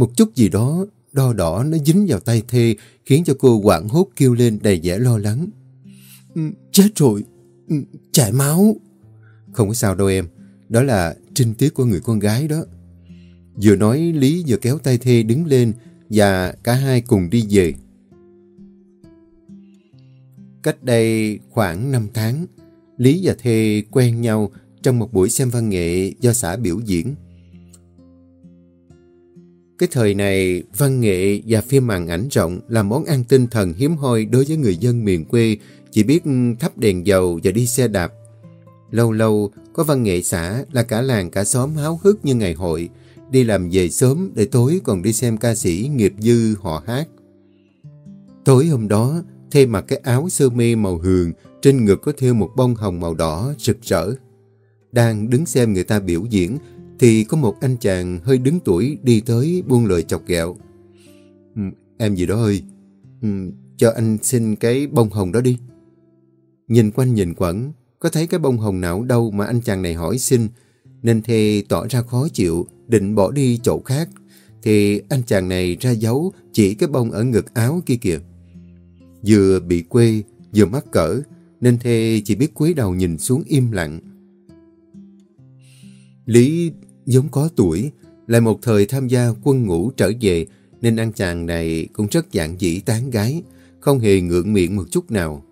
một chút gì đó đo đỏ nó dính vào tay Thê khiến cho cô quảng hốt kêu lên đầy vẻ lo lắng. Ừ, chết rồi, ừ, chảy máu. Không có sao đâu em, đó là trinh tiết của người con gái đó. Vừa nói Lý vừa kéo tay Thê đứng lên và cả hai cùng đi về. Cách đây khoảng 5 tháng, Lý và Thê quen nhau trong một buổi xem văn nghệ do xã biểu diễn. Cái thời này, văn nghệ và phim màn ảnh rộng là món ăn tinh thần hiếm hoi đối với người dân miền quê, chỉ biết thắp đèn dầu và đi xe đạp. Lâu lâu, có văn nghệ xã là cả làng cả xóm háo hức như ngày hội, đi làm về sớm để tối còn đi xem ca sĩ nghiệp dư họ hát. Tối hôm đó, Thê mặc cái áo sơ mi màu hường, trên ngực có thêu một bông hồng màu đỏ rực rỡ. Đang đứng xem người ta biểu diễn, thì có một anh chàng hơi đứng tuổi đi tới buông lời chọc ghẹo. Ừ, em gì đó ơi, ừ, cho anh xin cái bông hồng đó đi. Nhìn quanh nhìn quẩn, có thấy cái bông hồng nào đâu mà anh chàng này hỏi xin, nên Thê tỏ ra khó chịu, định bỏ đi chỗ khác. Thì anh chàng này ra dấu chỉ cái bông ở ngực áo kia kìa. Vừa bị quê, vừa mắc cỡ, nên Thê chỉ biết cúi đầu nhìn xuống im lặng. Lý giống có tuổi, lại một thời tham gia quân ngũ trở về, nên anh chàng này cũng rất dạng dĩ tán gái, không hề ngượng miệng một chút nào.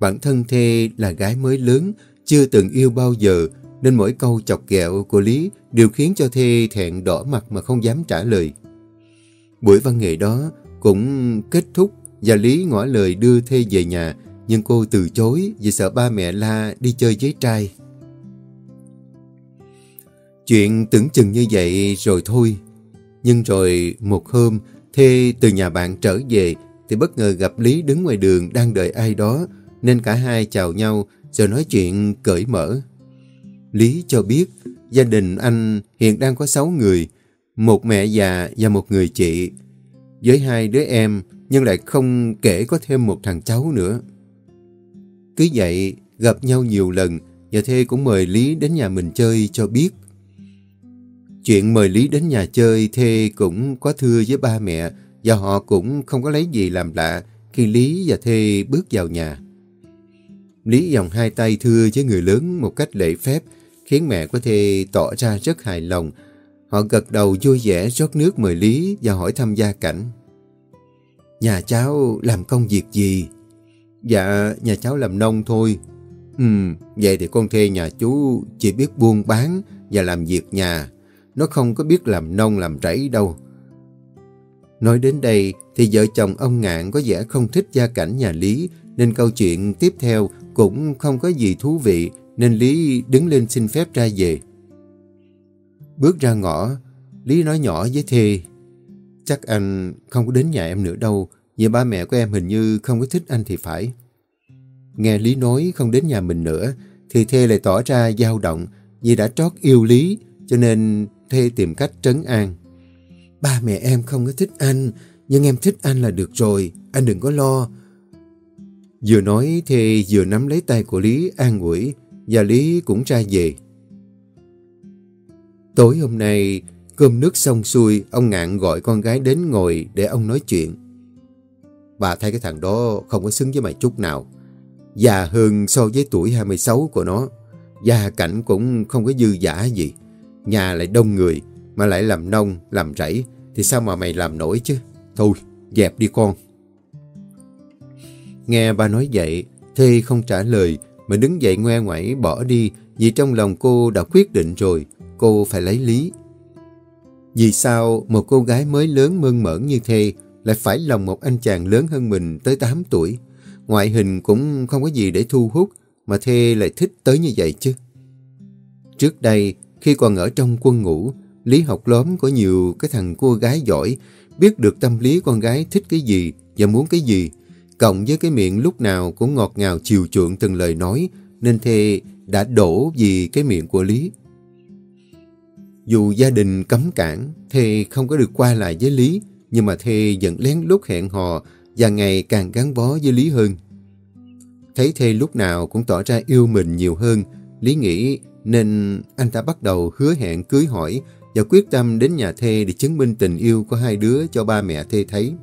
Bản thân Thê là gái mới lớn, chưa từng yêu bao giờ, nên mỗi câu chọc ghẹo của Lý đều khiến cho Thê thẹn đỏ mặt mà không dám trả lời. Buổi văn nghệ đó cũng kết thúc và Lý ngỏ lời đưa Thê về nhà, nhưng cô từ chối vì sợ ba mẹ la đi chơi với trai. Chuyện tưởng chừng như vậy rồi thôi. Nhưng rồi một hôm, Thê từ nhà bạn trở về thì bất ngờ gặp Lý đứng ngoài đường đang đợi ai đó nên cả hai chào nhau rồi nói chuyện cởi mở. Lý cho biết gia đình anh hiện đang có 6 người, một mẹ già và một người chị. Với hai đứa em nhưng lại không kể có thêm một thằng cháu nữa. Cứ vậy gặp nhau nhiều lần và Thê cũng mời Lý đến nhà mình chơi cho biết. Chuyện mời Lý đến nhà chơi Thê cũng có thưa với ba mẹ và họ cũng không có lấy gì làm lạ khi Lý và Thê bước vào nhà. Lý vòng hai tay thưa với người lớn một cách lễ phép khiến mẹ của Thê tỏ ra rất hài lòng. Họ gật đầu vui vẻ rót nước mời Lý và hỏi thăm gia cảnh. Nhà cháu làm công việc gì? Dạ, nhà cháu làm nông thôi. Ừ, vậy thì con Thê nhà chú chỉ biết buôn bán và làm việc nhà. Nó không có biết làm nông làm rẫy đâu. Nói đến đây thì vợ chồng ông Ngạn có vẻ không thích gia cảnh nhà Lý nên câu chuyện tiếp theo cũng không có gì thú vị nên Lý đứng lên xin phép ra về. Bước ra ngõ, Lý nói nhỏ với Thê Chắc anh không có đến nhà em nữa đâu vì ba mẹ của em hình như không có thích anh thì phải. Nghe Lý nói không đến nhà mình nữa thì Thê lại tỏ ra dao động vì đã trót yêu Lý cho nên Thê tìm cách trấn an. Ba mẹ em không có thích anh, nhưng em thích anh là được rồi, anh đừng có lo. Vừa nói Thê vừa nắm lấy tay của Lý an ủi và Lý cũng ra về. Tối hôm nay, cơm nước xong xuôi, ông Ngạn gọi con gái đến ngồi để ông nói chuyện. Bà thấy cái thằng đó không có xứng với mày chút nào. Già hơn so với tuổi 26 của nó. Gia cảnh cũng không có dư giả gì. Nhà lại đông người, mà lại làm nông, làm rẫy, thì sao mà mày làm nổi chứ? Thôi, dẹp đi con. Nghe ba nói vậy, Thê không trả lời, mà đứng dậy ngoe ngoẩy bỏ đi, vì trong lòng cô đã quyết định rồi, cô phải lấy Lý. Vì sao một cô gái mới lớn mơn mởn như Thê lại phải lòng một anh chàng lớn hơn mình tới 8 tuổi? Ngoại hình cũng không có gì để thu hút, mà Thê lại thích tới như vậy chứ. Trước đây, khi còn ở trong quân ngũ, Lý học lóm có nhiều cái thằng cô gái giỏi, biết được tâm lý con gái thích cái gì và muốn cái gì. Cộng với cái miệng lúc nào cũng ngọt ngào chiều chuộng từng lời nói, nên Thê đã đổ vì cái miệng của Lý. Dù gia đình cấm cản, Thê không có được qua lại với Lý, nhưng mà Thê vẫn lén lút hẹn hò và ngày càng gắn bó với Lý hơn. Thấy Thê lúc nào cũng tỏ ra yêu mình nhiều hơn, Lý nghĩ nên anh ta bắt đầu hứa hẹn cưới hỏi và quyết tâm đến nhà Thê để chứng minh tình yêu của hai đứa cho ba mẹ Thê thấy.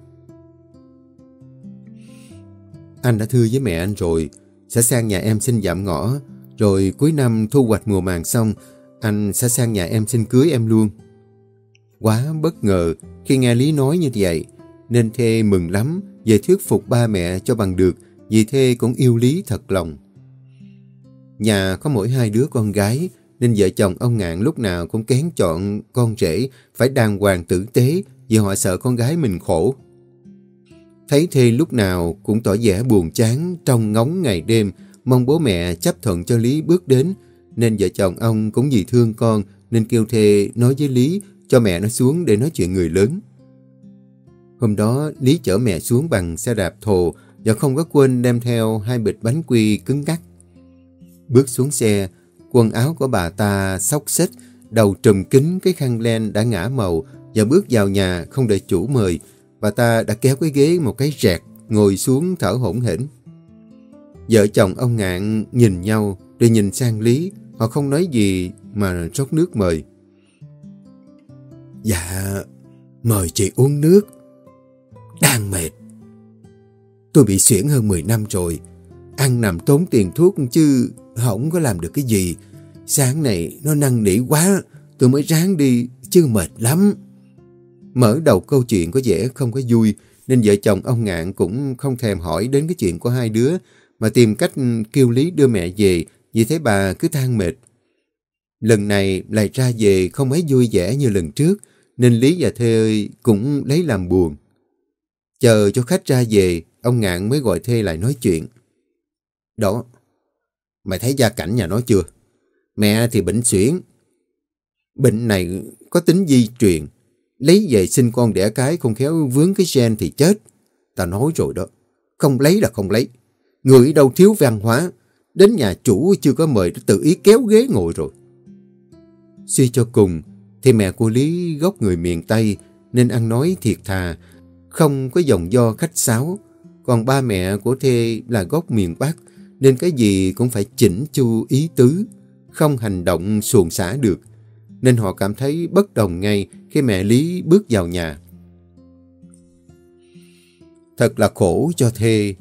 Anh đã thưa với mẹ anh rồi, sẽ sang nhà em xin giảm ngõ, rồi cuối năm thu hoạch mùa màng xong, anh sẽ sang nhà em xin cưới em luôn. Quá bất ngờ khi nghe Lý nói như vậy, nên Thê mừng lắm về thuyết phục ba mẹ cho bằng được vì Thê cũng yêu Lý thật lòng. Nhà có mỗi hai đứa con gái, nên vợ chồng ông Ngạn lúc nào cũng kén chọn con rể phải đàng hoàng tử tế vì họ sợ con gái mình khổ. Thấy Thê lúc nào cũng tỏ vẻ buồn chán trong ngóng ngày đêm, mong bố mẹ chấp thuận cho Lý bước đến, nên vợ chồng ông cũng vì thương con nên kêu Thê nói với Lý cho mẹ nó xuống để nói chuyện người lớn. Hôm đó Lý chở mẹ xuống bằng xe đạp thồ và không có quên đem theo hai bịch bánh quy cứng cắt. Bước xuống xe, quần áo của bà ta xóc xích, đầu trùm kính cái khăn len đã ngã màu và bước vào nhà không đợi chủ mời. Bà ta đã kéo cái ghế một cái rẹt, ngồi xuống thở hổn hển. Vợ chồng ông Ngạn nhìn nhau, rồi nhìn sang Lý. Họ không nói gì mà rót nước mời. Dạ, mời chị uống nước. Đang mệt. Tôi bị xuyển hơn 10 năm rồi. Ăn nằm tốn tiền thuốc chứ không có làm được cái gì. Sáng này nó năn nỉ quá, tôi mới ráng đi, chứ mệt lắm. Mở đầu câu chuyện có vẻ không có vui, nên vợ chồng ông Ngạn cũng không thèm hỏi đến cái chuyện của hai đứa, mà tìm cách kêu Lý đưa mẹ về, vì thế bà cứ than mệt. Lần này lại ra về không mấy vui vẻ như lần trước, nên Lý và Thê ơi cũng lấy làm buồn. Chờ cho khách ra về, ông Ngạn mới gọi Thê lại nói chuyện. Đó, mày thấy gia cảnh nhà nó chưa? Mẹ thì bệnh xuyển. Bệnh này có tính di truyền. Lấy về sinh con đẻ cái không khéo vướng cái gen thì chết. Ta nói rồi đó. Không lấy là không lấy. Người đâu thiếu văn hóa. Đến nhà chủ chưa có mời tự ý kéo ghế ngồi rồi. Suy cho cùng, thì mẹ của Lý gốc người miền Tây nên ăn nói thiệt thà, không có dòng do khách sáo. Còn ba mẹ của Thê là gốc miền Bắc nên cái gì cũng phải chỉnh chu ý tứ, không hành động xuồng xả được. Nên họ cảm thấy bất đồng ngay khi mẹ Lý bước vào nhà. Thật là khổ cho Thê.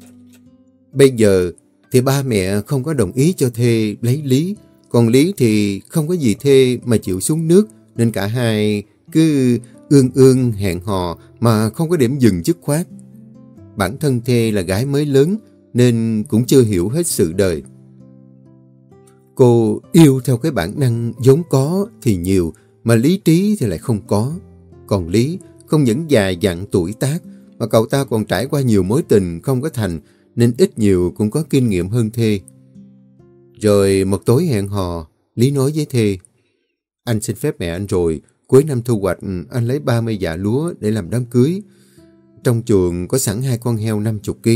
Bây giờ thì ba mẹ không có đồng ý cho Thê lấy Lý, còn Lý thì không có gì Thê mà chịu xuống nước, nên cả hai cứ ương ương hẹn hò mà không có điểm dừng dứt khoát. Bản thân Thê là gái mới lớn nên cũng chưa hiểu hết sự đời. Cô yêu theo cái bản năng vốn có thì nhiều mà lý trí thì lại không có. Còn Lý không những già dặn tuổi tác mà cậu ta còn trải qua nhiều mối tình không có thành nên ít nhiều cũng có kinh nghiệm hơn Thê. Rồi một tối hẹn hò, Lý nói với Thê anh xin phép mẹ anh rồi, cuối năm thu hoạch anh lấy 30 dạ lúa để làm đám cưới. Trong chuồng có sẵn hai con heo 50 kg,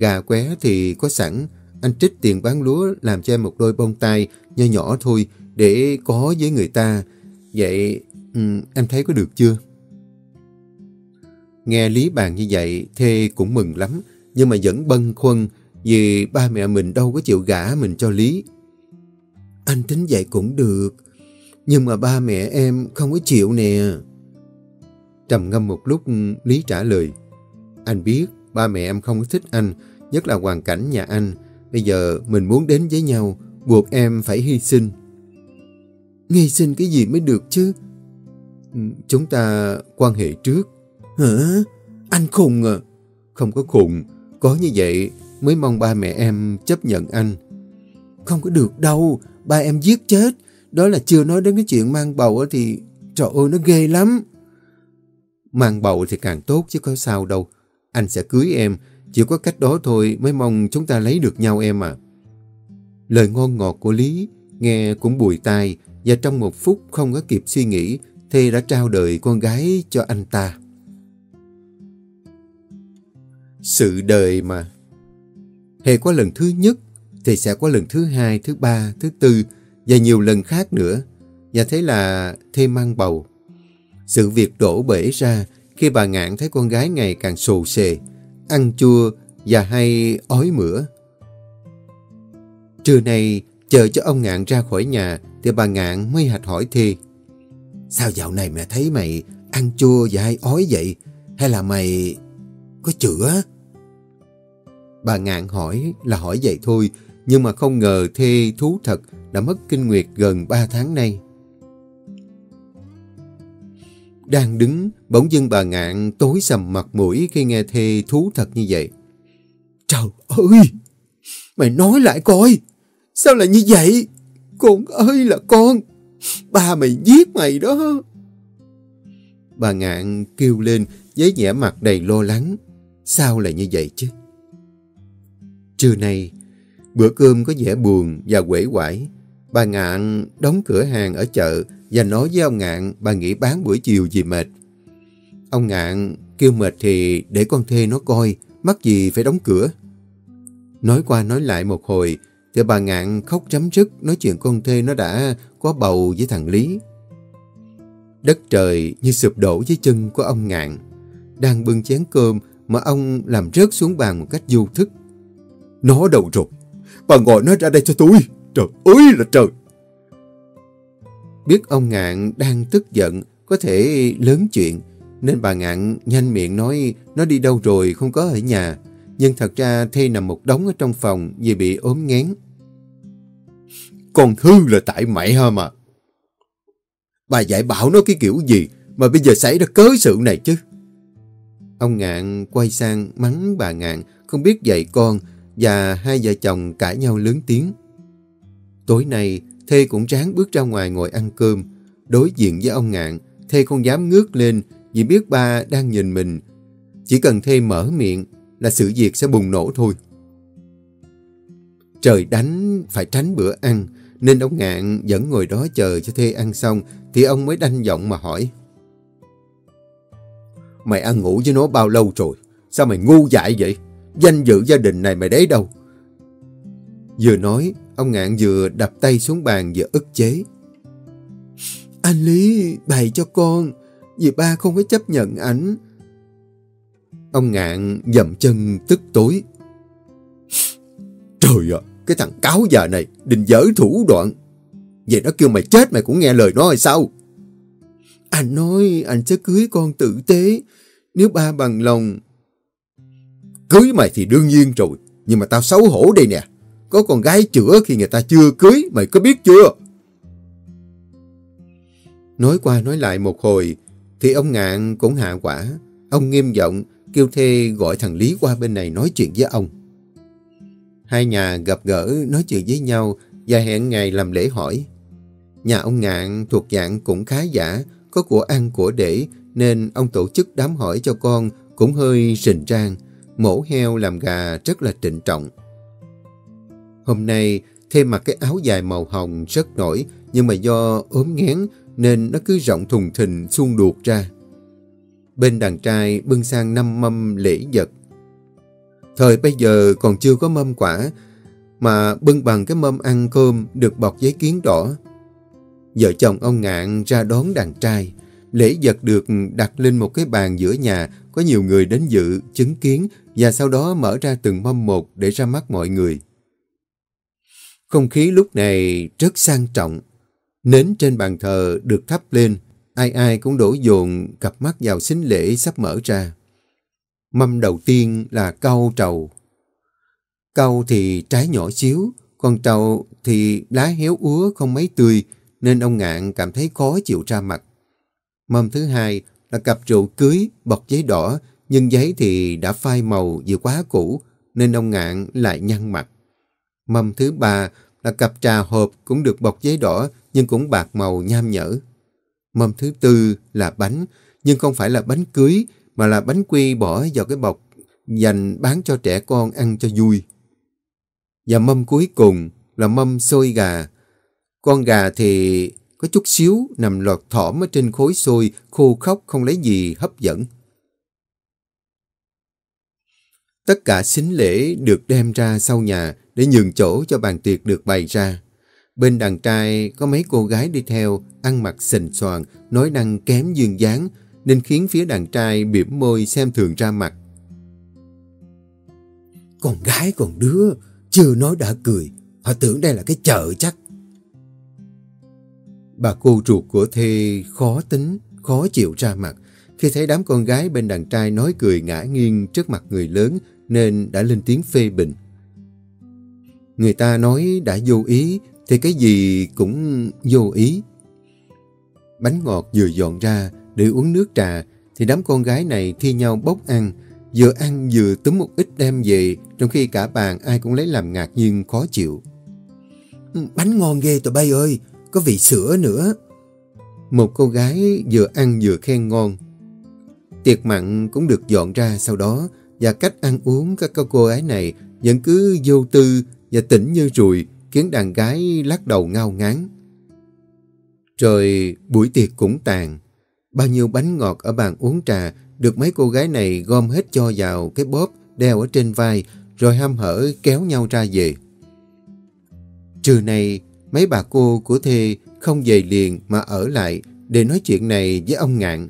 gà qué thì có sẵn, anh trích tiền bán lúa làm cho em một đôi bông tai nho nhỏ thôi để có với người ta. Vậy um, em thấy có được chưa? Nghe Lý bàn như vậy, Thê cũng mừng lắm, nhưng mà vẫn bâng khuâng vì ba mẹ mình đâu có chịu gả mình cho Lý. Anh tính vậy cũng được, nhưng mà ba mẹ em không có chịu nè. Trầm ngâm một lúc, Lý trả lời. Anh biết ba mẹ em không có thích anh, nhất là hoàn cảnh nhà anh. Bây giờ mình muốn đến với nhau, buộc em phải hy sinh. Hy sinh cái gì mới được chứ? Ừ, chúng ta quan hệ trước. Hả? Anh khùng à? Không có khùng, có như vậy mới mong ba mẹ em chấp nhận anh. Không có được đâu, ba em giết chết. Đó là chưa nói đến cái chuyện mang bầu thì trời ơi nó ghê lắm. Mang bầu thì càng tốt chứ có sao đâu. Anh sẽ cưới em, chỉ có cách đó thôi mới mong chúng ta lấy được nhau em à. Lời ngon ngọt của Lý nghe cũng bùi tai và trong một phút không có kịp suy nghĩ Thê đã trao đời con gái cho anh ta. Sự đời mà. Hề có lần thứ nhất, thì sẽ có lần thứ hai, thứ ba, thứ tư và nhiều lần khác nữa. Và thế là Thê mang bầu. Sự việc đổ bể ra khi bà ngạn thấy con gái ngày càng sồ sề, ăn chua và hay ói mửa. Trưa nay, chờ cho ông ngạn ra khỏi nhà thì bà ngạn mới hạch hỏi thi: Sao dạo này mẹ thấy mày ăn chua và hay ói vậy? Hay là mày có chữa? Bà ngạn hỏi là hỏi vậy thôi, nhưng mà không ngờ thi thú thật đã mất kinh nguyệt gần 3 tháng nay. Đang đứng, bỗng dưng bà ngạn tối sầm mặt mũi khi nghe Thê thú thật như vậy. Trời ơi! Mày nói lại coi! Sao lại như vậy? Con ơi là con! Ba mày giết mày đó! Bà ngạn kêu lên với vẻ mặt đầy lo lắng. Sao lại như vậy chứ? Trưa nay, bữa cơm có vẻ buồn và quể quải. Bà ngạn đóng cửa hàng ở chợ và nói với ông ngạn bà nghỉ bán buổi chiều vì mệt. Ông ngạn kêu mệt thì để con thê nó coi, mắc gì phải đóng cửa. Nói qua nói lại một hồi, thì bà ngạn khóc chấm rứt nói chuyện con thê nó đã có bầu với thằng Lý. Đất trời như sụp đổ dưới chân của ông ngạn. Đang bưng chén cơm mà ông làm rớt xuống bàn một cách vô thức. Nó đầu rồi? Bà gọi nó ra đây cho tôi. Trời ơi là trời! Biết ông Ngạn đang tức giận, có thể lớn chuyện, nên bà Ngạn nhanh miệng nói nó đi đâu rồi, không có ở nhà. Nhưng thật ra Thi nằm một đống ở trong phòng vì bị ốm ngén. Con hư là tại mẹ hả mà. Bà dạy bảo nó cái kiểu gì mà bây giờ xảy ra cớ sự này chứ. Ông Ngạn quay sang mắng bà Ngạn không biết dạy con và hai vợ chồng cãi nhau lớn tiếng. Tối nay, Thê cũng ráng bước ra ngoài ngồi ăn cơm. Đối diện với ông Ngạn, Thê không dám ngước lên vì biết ba đang nhìn mình. Chỉ cần Thê mở miệng là sự việc sẽ bùng nổ thôi. Trời đánh phải tránh bữa ăn, nên ông Ngạn vẫn ngồi đó chờ cho Thê ăn xong thì ông mới đanh giọng mà hỏi. Mày ăn ngủ với nó bao lâu rồi? Sao mày ngu dại vậy? Danh dự gia đình này mày đấy đâu? Vừa nói, ông Ngạn vừa đập tay xuống bàn vừa ức chế. Anh Lý bày cho con, vì ba không có chấp nhận ảnh. Ông Ngạn dậm chân tức tối. Trời ạ, cái thằng cáo già này định dở thủ đoạn. Vậy nó kêu mày chết mày cũng nghe lời nó hay sao? Anh nói anh sẽ cưới con tử tế. Nếu ba bằng lòng... Cưới mày thì đương nhiên rồi. Nhưng mà tao xấu hổ đây nè. Có con gái chữa khi người ta chưa cưới. Mày có biết chưa? Nói qua nói lại một hồi. Thì ông Ngạn cũng hạ quả. Ông nghiêm giọng kêu thê gọi thằng Lý qua bên này nói chuyện với ông. Hai nhà gặp gỡ nói chuyện với nhau và hẹn ngày làm lễ hỏi. Nhà ông Ngạn thuộc dạng cũng khá giả, có của ăn của để nên ông tổ chức đám hỏi cho con cũng hơi rình rang, mổ heo làm gà rất là trịnh trọng. Hôm nay thêm mặc cái áo dài màu hồng rất nổi nhưng mà do ốm ngén nên nó cứ rộng thùng thình xuông đuột ra. Bên đàn trai bưng sang năm mâm lễ vật. Thời bây giờ còn chưa có mâm quả mà bưng bằng cái mâm ăn cơm được bọc giấy kiến đỏ. Vợ chồng ông Ngạn ra đón đàn trai. Lễ vật được đặt lên một cái bàn giữa nhà, có nhiều người đến dự, chứng kiến và sau đó mở ra từng mâm một để ra mắt mọi người. Không khí lúc này rất sang trọng. Nến trên bàn thờ được thắp lên, ai ai cũng đổ dồn cặp mắt vào xính lễ sắp mở ra. Mâm đầu tiên là cau trầu. Cau thì trái nhỏ xíu, còn trầu thì lá héo úa không mấy tươi, nên ông Ngạn cảm thấy khó chịu ra mặt. Mâm thứ hai là cặp rượu cưới bọc giấy đỏ, nhưng giấy thì đã phai màu vì quá cũ, nên ông Ngạn lại nhăn mặt. Mâm thứ ba là cặp trà hộp cũng được bọc giấy đỏ, nhưng cũng bạc màu nham nhở. Mâm thứ tư là bánh, nhưng không phải là bánh cưới, mà là bánh quy bỏ vào cái bọc dành bán cho trẻ con ăn cho vui. Và mâm cuối cùng là mâm xôi gà. Con gà thì có chút xíu nằm lọt thỏm ở trên khối xôi, khô khóc không lấy gì hấp dẫn. Tất cả xính lễ được đem ra sau nhà để nhường chỗ cho bàn tiệc được bày ra. Bên đàn trai có mấy cô gái đi theo, ăn mặc sình soàn, nói năng kém duyên dáng, nên khiến phía đàn trai biểm môi xem thường ra mặt. Con gái còn đứa, chưa nói đã cười, họ tưởng đây là cái chợ chắc. Bà cô ruột của Thê khó tính, khó chịu ra mặt. Khi thấy đám con gái bên đàn trai nói cười ngã nghiêng trước mặt người lớn nên đã lên tiếng phê bình. Người ta nói đã vô ý thì cái gì cũng vô ý. Bánh ngọt vừa dọn ra để uống nước trà thì đám con gái này thi nhau bốc ăn, vừa ăn vừa túm một ít đem về trong khi cả bàn ai cũng lấy làm ngạc nhiên khó chịu. Bánh ngon ghê tụi bay ơi, có vị sữa nữa. Một cô gái vừa ăn vừa khen ngon. Tiệc mặn cũng được dọn ra sau đó và cách ăn uống các cô gái này vẫn cứ vô tư và tỉnh như rùi khiến đàn gái lắc đầu ngao ngán. Rồi buổi tiệc cũng tàn. Bao nhiêu bánh ngọt ở bàn uống trà được mấy cô gái này gom hết cho vào cái bóp đeo ở trên vai rồi ham hở kéo nhau ra về. Trưa nay, mấy bà cô của Thê không về liền mà ở lại để nói chuyện này với ông Ngạn.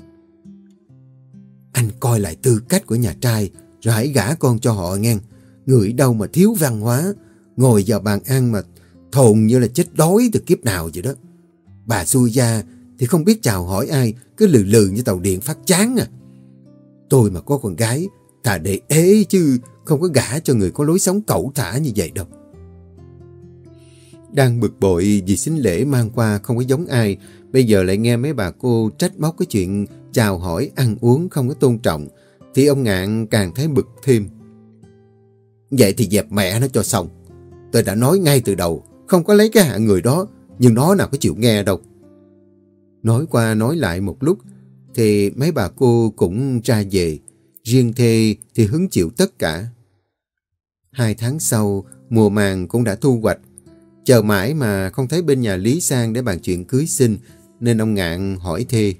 Anh coi lại tư cách của nhà trai rồi hãy gả con cho họ nghe. Người đâu mà thiếu văn hóa, ngồi vào bàn ăn mà thồn như là chết đói từ kiếp nào vậy đó. Bà xui gia thì không biết chào hỏi ai, cứ lừ lừ như tàu điện phát chán à. Tôi mà có con gái, thà để ế chứ không có gả cho người có lối sống cẩu thả như vậy đâu. Đang bực bội vì xính lễ mang qua không có giống ai, bây giờ lại nghe mấy bà cô trách móc cái chuyện chào hỏi, ăn uống không có tôn trọng, thì ông Ngạn càng thấy bực thêm. Vậy thì dẹp mẹ nó cho xong. Tôi đã nói ngay từ đầu, không có lấy cái hạng người đó, nhưng nó nào có chịu nghe đâu. Nói qua nói lại một lúc, thì mấy bà cô cũng ra về, riêng thê thì hứng chịu tất cả. Hai tháng sau, mùa màng cũng đã thu hoạch. Chờ mãi mà không thấy bên nhà Lý Sang để bàn chuyện cưới sinh nên ông Ngạn hỏi thê.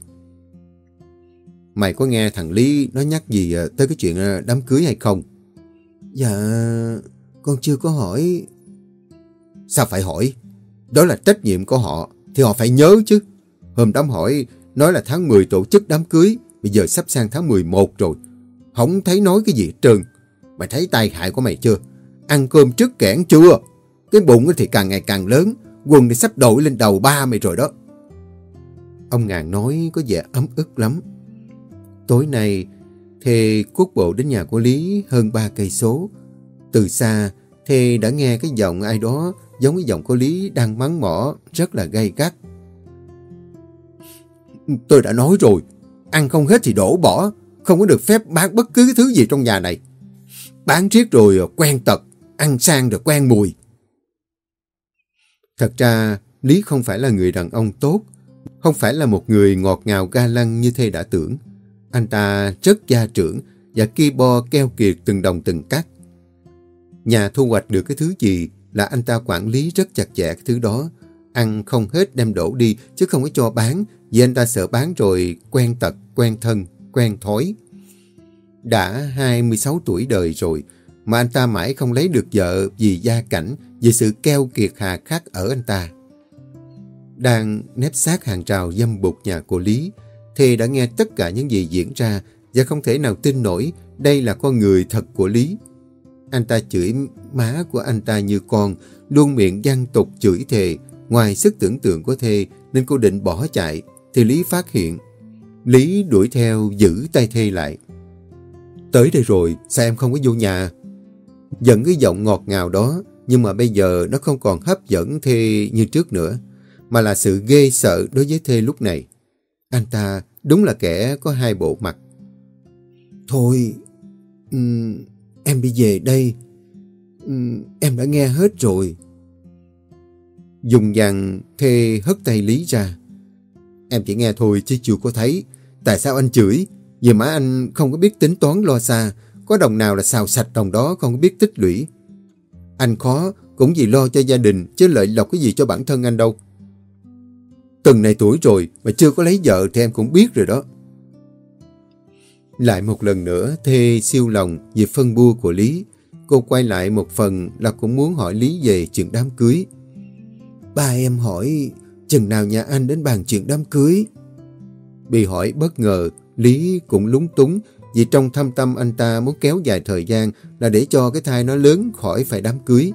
Mày có nghe thằng Lý nó nhắc gì ờ, tới cái chuyện ờ, đám cưới hay không? Dạ, con chưa có hỏi. Sao phải hỏi? Đó là trách nhiệm của họ, thì họ phải nhớ chứ. Hôm đám hỏi, nói là tháng 10 tổ chức đám cưới, bây giờ sắp sang tháng 11 rồi. Không thấy nói cái gì hết trơn. Mày thấy tai hại của mày chưa? Ăn cơm trước kẽn chưa? Cái bụng thì càng ngày càng lớn, quần thì sắp đội lên đầu ba mày rồi đó. Ông Ngàn nói có vẻ ấm ức lắm. Tối nay, Thề cuốc bộ đến nhà của Lý hơn ba cây số. Từ xa, Thề đã nghe cái giọng ai đó giống với giọng của Lý đang mắng mỏ rất là gay gắt. Tôi đã nói rồi, ăn không hết thì đổ bỏ, không có được phép bán bất cứ thứ gì trong nhà này. Bán riết rồi quen tật, ăn sang rồi quen mùi. Thật ra, Lý không phải là người đàn ông tốt, không phải là một người ngọt ngào ga lăng như Thê đã tưởng. Anh ta rất gia trưởng và ki bo keo kiệt từng đồng từng cắt. Nhà thu hoạch được cái thứ gì là anh ta quản lý rất chặt chẽ cái thứ đó. Ăn không hết đem đổ đi chứ không có cho bán vì anh ta sợ bán rồi quen tật, quen thân, quen thói. Đã 26 tuổi đời rồi mà anh ta mãi không lấy được vợ vì gia cảnh, vì sự keo kiệt hà khắc ở anh ta. Đang nép sát hàng rào dâm bụt nhà cô Lý, thì đã nghe tất cả những gì diễn ra và không thể nào tin nổi đây là con người thật của Lý. Anh ta chửi má của anh ta như con, luôn miệng gian tục chửi thề, ngoài sức tưởng tượng của thê nên cô định bỏ chạy, thì Lý phát hiện. Lý đuổi theo giữ tay thê lại. Tới đây rồi, sao em không có vô nhà? Dẫn cái giọng ngọt ngào đó, nhưng mà bây giờ nó không còn hấp dẫn thê như trước nữa, mà là sự ghê sợ đối với thê lúc này. Anh ta đúng là kẻ có hai bộ mặt. Thôi, um, em đi về đây. Ừ, em đã nghe hết rồi. Dùng dằn thê hất tay Lý ra. Em chỉ nghe thôi chứ chưa có thấy. Tại sao anh chửi? Vì má anh không có biết tính toán lo xa. Có đồng nào là xào sạch đồng đó không có biết tích lũy. Anh khó, cũng vì lo cho gia đình, chứ lợi lộc cái gì cho bản thân anh đâu. Từng này tuổi rồi mà chưa có lấy vợ thì em cũng biết rồi đó. Lại một lần nữa, Thê siêu lòng về phân bua của Lý. Cô quay lại một phần là cũng muốn hỏi Lý về chuyện đám cưới. Ba em hỏi chừng nào nhà anh đến bàn chuyện đám cưới? Bị hỏi bất ngờ, Lý cũng lúng túng vì trong thâm tâm anh ta muốn kéo dài thời gian là để cho cái thai nó lớn khỏi phải đám cưới.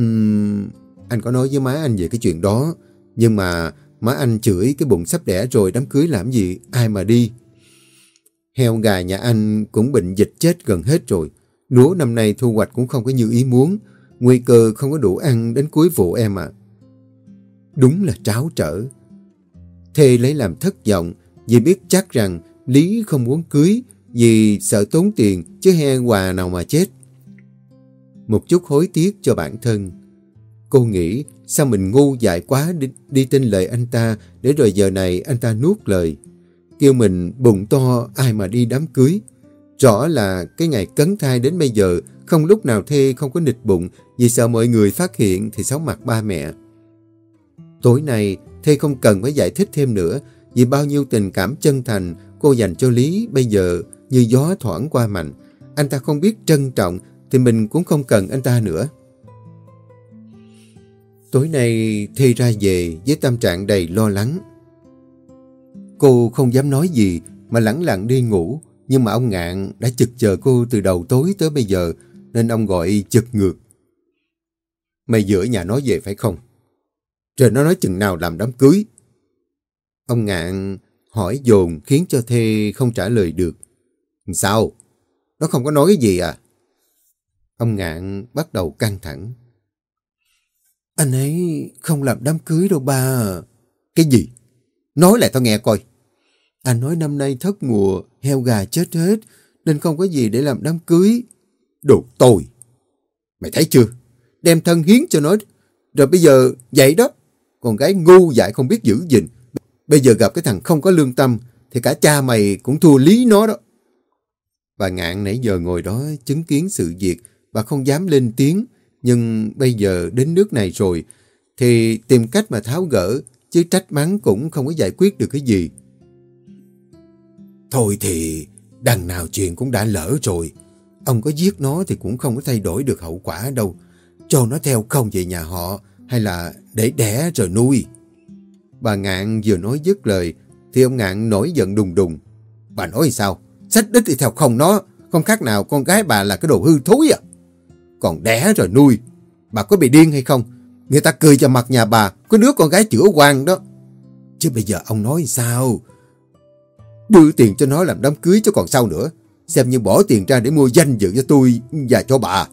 Uhm, anh có nói với má anh về cái chuyện đó, nhưng mà má anh chửi cái bụng sắp đẻ rồi đám cưới làm gì, ai mà đi. Heo gà nhà anh cũng bệnh dịch chết gần hết rồi. Lúa năm nay thu hoạch cũng không có như ý muốn. Nguy cơ không có đủ ăn đến cuối vụ em ạ. Đúng là tráo trở. Thê lấy làm thất vọng vì biết chắc rằng Lý không muốn cưới vì sợ tốn tiền chứ he quà nào mà chết. Một chút hối tiếc cho bản thân. Cô nghĩ sao mình ngu dại quá đi, đi tin lời anh ta để rồi giờ này anh ta nuốt lời. Kêu mình bụng to, ai mà đi đám cưới. Rõ là cái ngày cấn thai đến bây giờ, không lúc nào thê không có nịch bụng, vì sợ mọi người phát hiện thì xấu mặt ba mẹ. Tối nay, Thê không cần phải giải thích thêm nữa, vì bao nhiêu tình cảm chân thành cô dành cho Lý bây giờ như gió thoảng qua mạnh. Anh ta không biết trân trọng thì mình cũng không cần anh ta nữa. Tối nay, Thê ra về với tâm trạng đầy lo lắng. Cô không dám nói gì, mà lẳng lặng đi ngủ nhưng mà ông Ngạn đã chực chờ cô từ đầu tối tới bây giờ, nên ông gọi chực ngược. Mày giữa nhà nói về phải không? Rồi nó nói chừng nào làm đám cưới. Ông Ngạn hỏi dồn khiến cho Thê không trả lời được. Sao? Nó không có nói cái gì à? Ông Ngạn bắt đầu căng thẳng. Anh ấy không làm đám cưới đâu ba. Cái gì? Nói lại tao nghe coi. Anh nói năm nay thất mùa, heo gà chết hết, nên không có gì để làm đám cưới. Đồ tồi! Mày thấy chưa? Đem thân hiến cho nó. Rồi bây giờ vậy đó. Con gái ngu dại không biết giữ gìn. Bây giờ gặp cái thằng không có lương tâm, thì cả cha mày cũng thua lý nó đó. Bà ngạn nãy giờ ngồi đó chứng kiến sự việc, bà không dám lên tiếng. Nhưng bây giờ đến nước này rồi, thì tìm cách mà tháo gỡ, chứ trách mắng cũng không có giải quyết được cái gì. Thôi thì đằng nào chuyện cũng đã lỡ rồi. Ông có giết nó thì cũng không có thay đổi được hậu quả đâu. Cho nó theo không về nhà họ hay là để đẻ rồi nuôi. Bà Ngạn vừa nói dứt lời thì ông Ngạn nổi giận đùng đùng. Bà nói sao? Sách đích thì theo không nó, không khác nào con gái bà là cái đồ hư thối à. Còn đẻ rồi nuôi, bà có bị điên hay không? Người ta cười cho mặt nhà bà, có đứa con gái chữa quan đó. Chứ bây giờ ông nói sao? Đưa tiền cho nó làm đám cưới cho còn sao nữa. Xem như bỏ tiền ra để mua danh dự cho tôi và cho bà.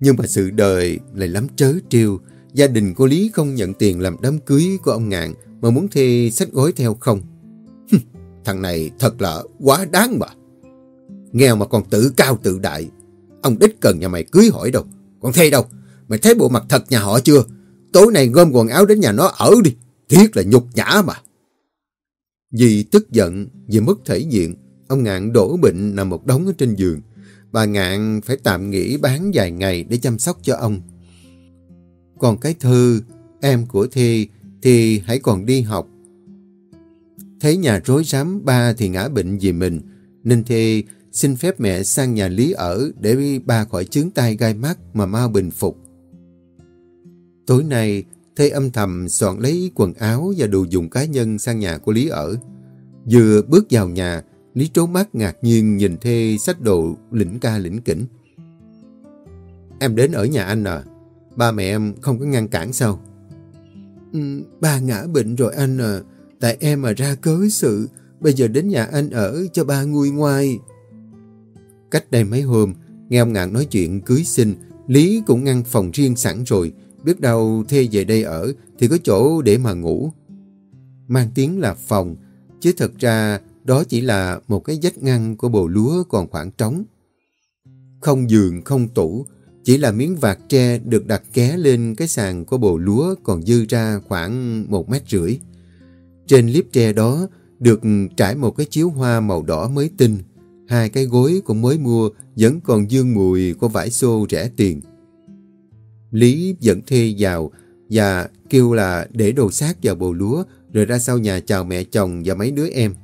Nhưng mà sự đời lại lắm trớ trêu. Gia đình cô Lý không nhận tiền làm đám cưới của ông Ngạn mà muốn thuê sách gói theo không. Thằng này thật là quá đáng mà. Nghèo mà còn tự cao tự đại. Ông đích cần nhà mày cưới hỏi đâu. Còn thê đâu. Mày thấy bộ mặt thật nhà họ chưa? Tối nay gom quần áo đến nhà nó ở đi. Thiết là nhục nhã mà. Vì tức giận, vì mất thể diện, ông Ngạn đổ bệnh nằm một đống ở trên giường. Bà Ngạn phải tạm nghỉ bán vài ngày để chăm sóc cho ông. Còn cái Thư, em của Thi, thì hãy còn đi học. Thấy nhà rối rắm, ba thì ngã bệnh vì mình, nên Thi xin phép mẹ sang nhà Lý ở để ba khỏi chứng tai gai mắt mà mau bình phục. Tối nay, Thê âm thầm soạn lấy quần áo và đồ dùng cá nhân sang nhà của Lý ở. Vừa bước vào nhà, Lý trố mắt ngạc nhiên nhìn Thê sách đồ lĩnh ca lĩnh kỉnh. Em đến ở nhà anh à? Ba mẹ em không có ngăn cản sao? Ừ, ba ngã bệnh rồi anh à. Tại em mà ra cớ sự, bây giờ đến nhà anh ở cho ba nguôi ngoai. Cách đây mấy hôm, nghe ông Ngạn nói chuyện cưới xin, Lý cũng ngăn phòng riêng sẵn rồi, biết đâu Thê về đây ở thì có chỗ để mà ngủ. Mang tiếng là phòng, chứ thật ra đó chỉ là một cái vách ngăn của bồ lúa còn khoảng trống. Không giường, không tủ, chỉ là miếng vạt tre được đặt ké lên cái sàn của bồ lúa còn dư ra khoảng một mét rưỡi. Trên liếp tre đó được trải một cái chiếu hoa màu đỏ mới tinh. Hai cái gối cũng mới mua vẫn còn dương mùi của vải xô rẻ tiền. Lý dẫn Thê vào và kêu là để đồ xác vào bồ lúa rồi ra sau nhà chào mẹ chồng và mấy đứa em.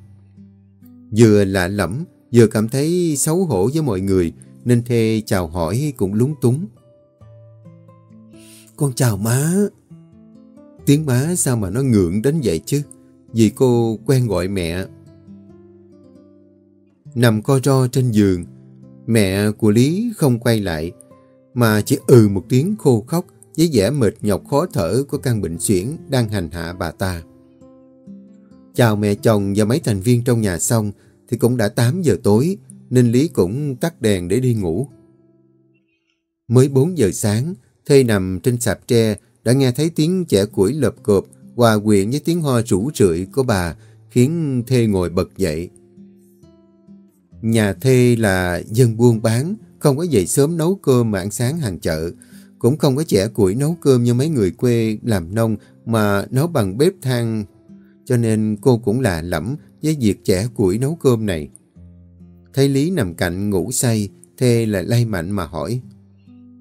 Vừa lạ lẫm, vừa cảm thấy xấu hổ với mọi người nên Thê chào hỏi cũng lúng túng. Con chào má. Tiếng má sao mà nó ngượng đến vậy chứ? Vì cô quen gọi mẹ. Nằm co ro trên giường, mẹ của Lý không quay lại, mà chỉ ừ một tiếng khô khóc với vẻ mệt nhọc khó thở của căn bệnh xuyển đang hành hạ bà ta. Chào mẹ chồng và mấy thành viên trong nhà xong thì cũng đã 8 giờ tối nên Lý cũng tắt đèn để đi ngủ. Mới 4 giờ sáng, Thê nằm trên sạp tre đã nghe thấy tiếng trẻ củi lợp cộp hòa quyện với tiếng ho rủ rượi của bà khiến Thê ngồi bật dậy. Nhà Thê là dân buôn bán, không có dậy sớm nấu cơm mà ăn sáng hàng chợ, cũng không có trẻ củi nấu cơm như mấy người quê làm nông mà nấu bằng bếp than, cho nên cô cũng lạ lẫm với việc trẻ củi nấu cơm này. Thấy Lý nằm cạnh ngủ say, Thê lại lay mạnh mà hỏi.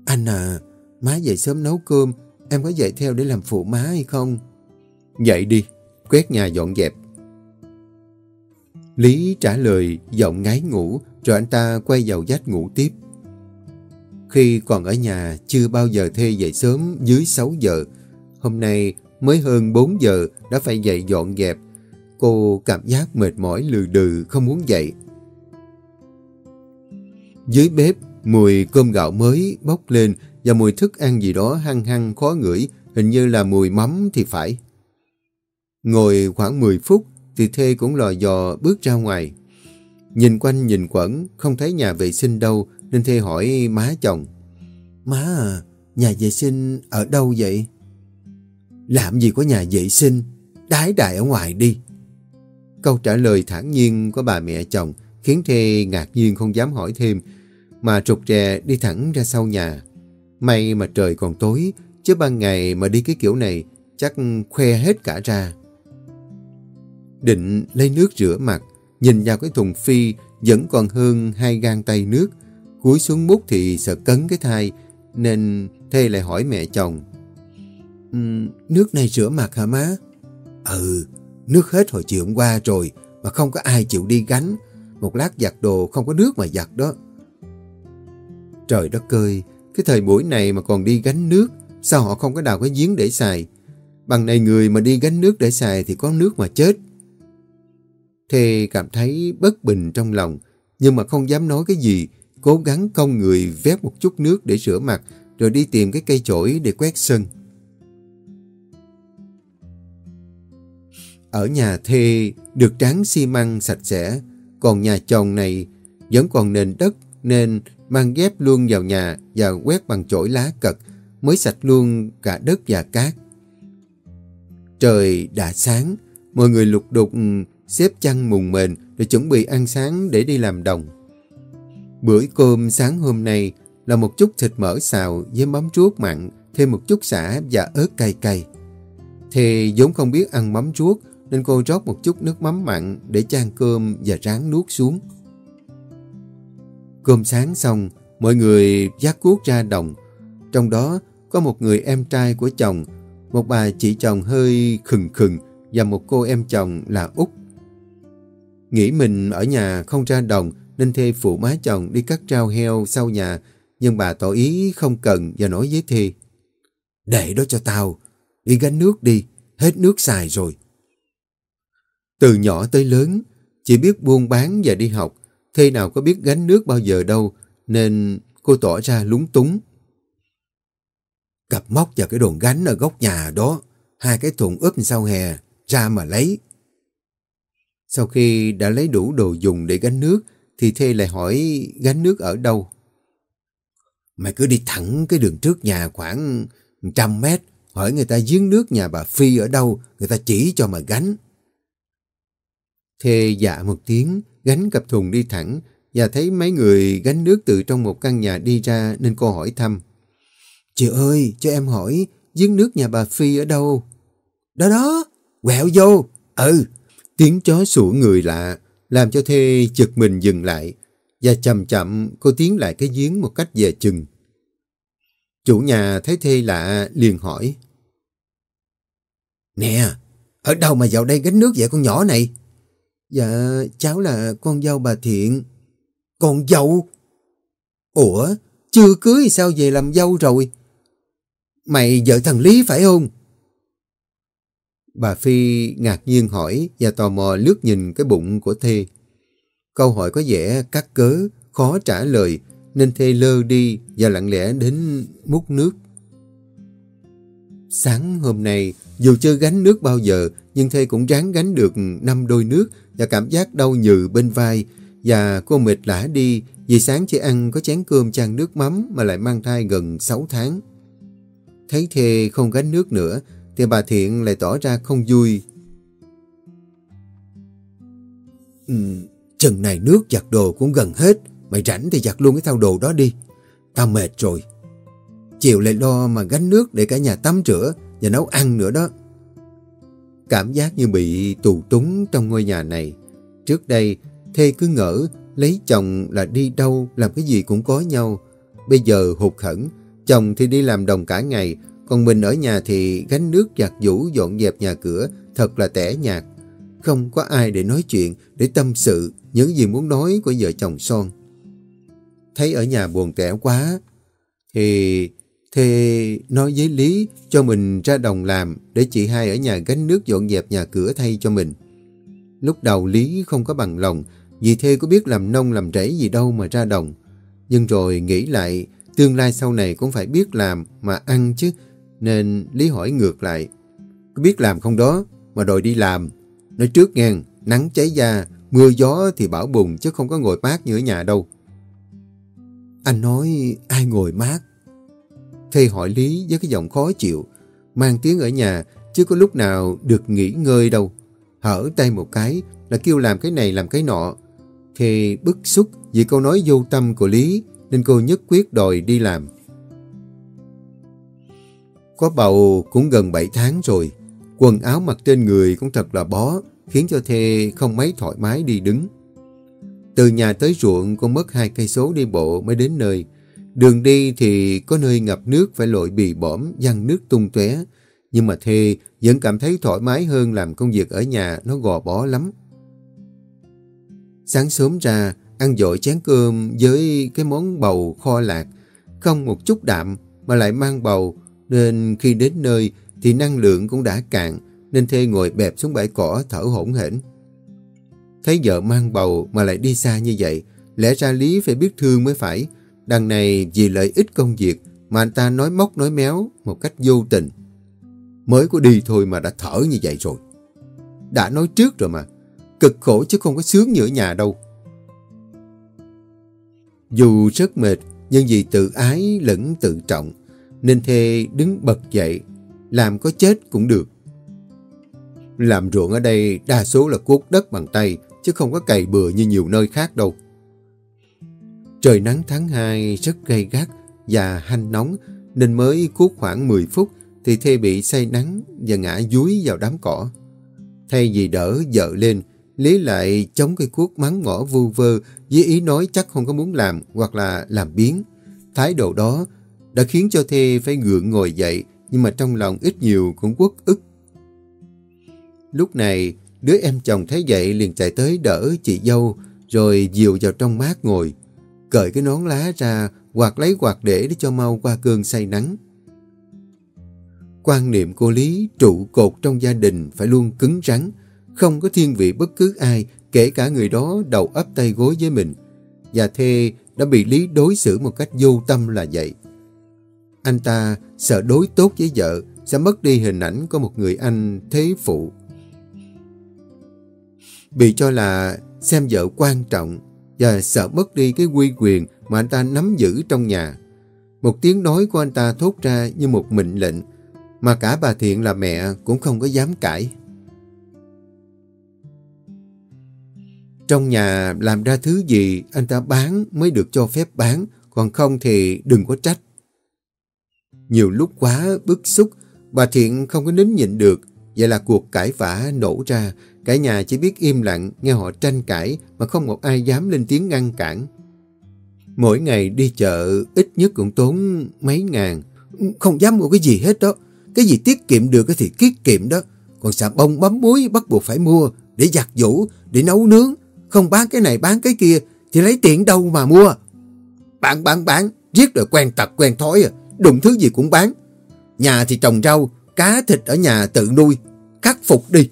Anh à, má dậy sớm nấu cơm, em có dậy theo để làm phụ má hay không? Dậy đi, quét nhà dọn dẹp. Lý trả lời giọng ngái ngủ, rồi anh ta quay vào dách ngủ tiếp. Khi còn ở nhà, chưa bao giờ Thê dậy sớm dưới 6 giờ. Hôm nay mới hơn 4 giờ đã phải dậy dọn dẹp. Cô cảm giác mệt mỏi lừ đừ không muốn dậy. Dưới bếp, mùi cơm gạo mới bốc lên và mùi thức ăn gì đó hăng hăng khó ngửi, hình như là mùi mắm thì phải. Ngồi khoảng 10 phút thì Thê cũng lò dò bước ra ngoài. Nhìn quanh nhìn quẩn, không thấy nhà vệ sinh đâu nên Thê hỏi má chồng. Má à, nhà vệ sinh ở đâu vậy? Làm gì có nhà vệ sinh, đái đại ở ngoài đi. Câu trả lời thản nhiên của bà mẹ chồng khiến Thê ngạc nhiên không dám hỏi thêm, mà trục trè đi thẳng ra sau nhà. May mà trời còn tối, chứ ban ngày mà đi cái kiểu này chắc khoe hết cả ra. Định lấy nước rửa mặt, nhìn vào cái thùng phi vẫn còn hơn hai gang tay nước. Cúi xuống bút thì sợ cấn cái thai, nên Thê lại hỏi mẹ chồng. Um, nước này rửa mặt hả má? Ừ, nước hết hồi chiều hôm qua rồi, mà không có ai chịu đi gánh. Một lát giặt đồ không có nước mà giặt đó. Trời đất ơi, cái thời buổi này mà còn đi gánh nước, sao họ không có đào cái giếng để xài? Bằng này người mà đi gánh nước để xài thì có nước mà chết. Thề cảm thấy bất bình trong lòng, nhưng mà không dám nói cái gì, cố gắng công người vét một chút nước để rửa mặt, rồi đi tìm cái cây chổi để quét sân. Ở nhà Thê được tráng xi măng sạch sẽ, còn nhà chồng này vẫn còn nền đất nên mang ghép luôn vào nhà và quét bằng chổi lá cật mới sạch luôn cả đất và cát. Trời đã sáng, mọi người lục đục xếp chăn mùng mền để chuẩn bị ăn sáng để đi làm đồng. Bữa cơm sáng hôm nay là một chút thịt mỡ xào với mắm ruốc mặn, thêm một chút xả và ớt cay cay. Thì vốn không biết ăn mắm ruốc nên cô rót một chút nước mắm mặn để chan cơm và ráng nuốt xuống. Cơm sáng xong, mọi người dắt cuốc ra đồng. Trong đó có một người em trai của chồng, một bà chị chồng hơi khừng khừng và một cô em chồng là Út. Nghĩ mình ở nhà không ra đồng nên thê phụ má chồng đi cắt rau heo sau nhà nhưng bà tỏ ý không cần và nói với thê. Để đó cho tao, đi gánh nước đi, hết nước xài rồi. Từ nhỏ tới lớn, chỉ biết buôn bán và đi học, thê nào có biết gánh nước bao giờ đâu, nên cô tỏ ra lúng túng. Cặp móc và cái đồn gánh ở góc nhà đó, hai cái thùng ướp sau hè, ra mà lấy. Sau khi đã lấy đủ đồ dùng để gánh nước, thì Thê lại hỏi gánh nước ở đâu. Mày cứ đi thẳng cái đường trước nhà khoảng trăm mét, hỏi người ta giếng nước nhà bà Phi ở đâu, người ta chỉ cho mà gánh. Thê dạ một tiếng, gánh cặp thùng đi thẳng, và thấy mấy người gánh nước từ trong một căn nhà đi ra nên cô hỏi thăm. Chị ơi, cho em hỏi, giếng nước nhà bà Phi ở đâu? Đó đó, quẹo vô. Ừ, Tiếng chó sủa người lạ, làm cho Thê chực mình dừng lại, và chậm chậm cô tiến lại cái giếng một cách dè chừng. Chủ nhà thấy thê lạ liền hỏi. Nè, ở đâu mà vào đây gánh nước vậy con nhỏ này? Dạ, cháu là con dâu bà Thiện. Con dâu? Ủa, chưa cưới sao về làm dâu rồi? Mày vợ thằng Lý phải không? Bà Phi ngạc nhiên hỏi và tò mò lướt nhìn cái bụng của Thê. Câu hỏi có vẻ cắt cớ, khó trả lời, nên Thê lơ đi và lặng lẽ đến múc nước. Sáng hôm nay, dù chưa gánh nước bao giờ, nhưng Thê cũng ráng gánh được năm đôi nước và cảm giác đau nhừ bên vai. Và cô mệt lã đi vì sáng chỉ ăn có chén cơm chan nước mắm mà lại mang thai gần 6 tháng. Thấy Thê không gánh nước nữa, thì bà Thiện lại tỏ ra không vui. Ừ, chừng này nước giặt đồ cũng gần hết, mày rảnh thì giặt luôn cái thao đồ đó đi. Tao mệt rồi. Chiều lại lo mà gánh nước để cả nhà tắm rửa và nấu ăn nữa đó. Cảm giác như bị tù túng trong ngôi nhà này. Trước đây, Thê cứ ngỡ lấy chồng là đi đâu, làm cái gì cũng có nhau. Bây giờ hụt khẩn, chồng thì đi làm đồng cả ngày, còn mình ở nhà thì gánh nước giặt vũ dọn dẹp nhà cửa, thật là tẻ nhạt. Không có ai để nói chuyện, để tâm sự, những gì muốn nói của vợ chồng son. Thấy ở nhà buồn tẻ quá, thì Thê nói với Lý cho mình ra đồng làm để chị hai ở nhà gánh nước dọn dẹp nhà cửa thay cho mình. Lúc đầu Lý không có bằng lòng, vì Thê có biết làm nông làm rẫy gì đâu mà ra đồng. Nhưng rồi nghĩ lại, tương lai sau này cũng phải biết làm mà ăn chứ, nên Lý hỏi ngược lại. Có biết làm không đó, mà đòi đi làm. Nói trước nghe, nắng cháy da, mưa gió thì bảo bùng chứ không có ngồi mát như ở nhà đâu. Anh nói ai ngồi mát? Thầy hỏi Lý với cái giọng khó chịu, mang tiếng ở nhà chứ có lúc nào được nghỉ ngơi đâu. Hở tay một cái là kêu làm cái này làm cái nọ. Thầy bức xúc vì câu nói vô tâm của Lý nên cô nhất quyết đòi đi làm. Có bầu cũng gần 7 tháng rồi. Quần áo mặc trên người cũng thật là bó, khiến cho Thê không mấy thoải mái đi đứng. Từ nhà tới ruộng con mất hai cây số đi bộ mới đến nơi. Đường đi thì có nơi ngập nước phải lội bì bõm, văng nước tung tóe Nhưng mà Thê vẫn cảm thấy thoải mái hơn làm công việc ở nhà nó gò bó lắm. Sáng sớm ra, ăn dội chén cơm với cái món bầu kho lạc, không một chút đạm mà lại mang bầu, nên khi đến nơi thì năng lượng cũng đã cạn, nên Thê ngồi bẹp xuống bãi cỏ thở hổn hển. Thấy vợ mang bầu mà lại đi xa như vậy, lẽ ra Lý phải biết thương mới phải. Đằng này vì lợi ích công việc mà anh ta nói móc nói méo một cách vô tình. Mới có đi thôi mà đã thở như vậy rồi. Đã nói trước rồi mà, cực khổ chứ không có sướng như ở nhà đâu. Dù rất mệt, nhưng vì tự ái lẫn tự trọng, nên Thê đứng bật dậy, làm có chết cũng được. Làm ruộng ở đây đa số là cuốc đất bằng tay, chứ không có cày bừa như nhiều nơi khác đâu. Trời nắng tháng 2 rất gay gắt và hanh nóng, nên mới cuốc khoảng 10 phút thì Thê bị say nắng và ngã dúi vào đám cỏ. Thay vì đỡ vợ lên, Lý lại chống cây cuốc mắng ngõ vu vơ với ý nói chắc không có muốn làm hoặc là làm biến. Thái độ đó đã khiến cho Thê phải gượng ngồi dậy, nhưng mà trong lòng ít nhiều cũng quất ức. Lúc này, đứa em chồng thấy vậy liền chạy tới đỡ chị dâu, rồi dìu vào trong mát ngồi, cởi cái nón lá ra, hoặc lấy quạt để để cho mau qua cơn say nắng. Quan niệm cô Lý trụ cột trong gia đình phải luôn cứng rắn, không có thiên vị bất cứ ai, kể cả người đó đầu ấp tay gối với mình. Và Thê đã bị Lý đối xử một cách vô tâm là vậy. Anh ta sợ đối tốt với vợ sẽ mất đi hình ảnh của một người anh thế phụ. Bị cho là xem vợ quan trọng và sợ mất đi cái quy quyền mà anh ta nắm giữ trong nhà. Một tiếng nói của anh ta thốt ra như một mệnh lệnh mà cả bà Thiện là mẹ cũng không có dám cãi. Trong nhà làm ra thứ gì anh ta bán mới được cho phép bán, còn không thì đừng có trách. Nhiều lúc quá bức xúc, bà Thiện không có nín nhịn được. Vậy là cuộc cãi vã nổ ra. Cả nhà chỉ biết im lặng, nghe họ tranh cãi mà không một ai dám lên tiếng ngăn cản. Mỗi ngày đi chợ ít nhất cũng tốn mấy ngàn. Không dám mua cái gì hết đó. Cái gì tiết kiệm được thì tiết kiệm đó. Còn xà bông bấm muối bắt buộc phải mua để giặt giũ, để nấu nướng. Không bán cái này bán cái kia thì lấy tiền đâu mà mua. Bán bán bán, giết rồi quen tật quen thói à. Đụng thứ gì cũng bán. Nhà thì trồng rau, cá thịt ở nhà tự nuôi. Khắc phục đi.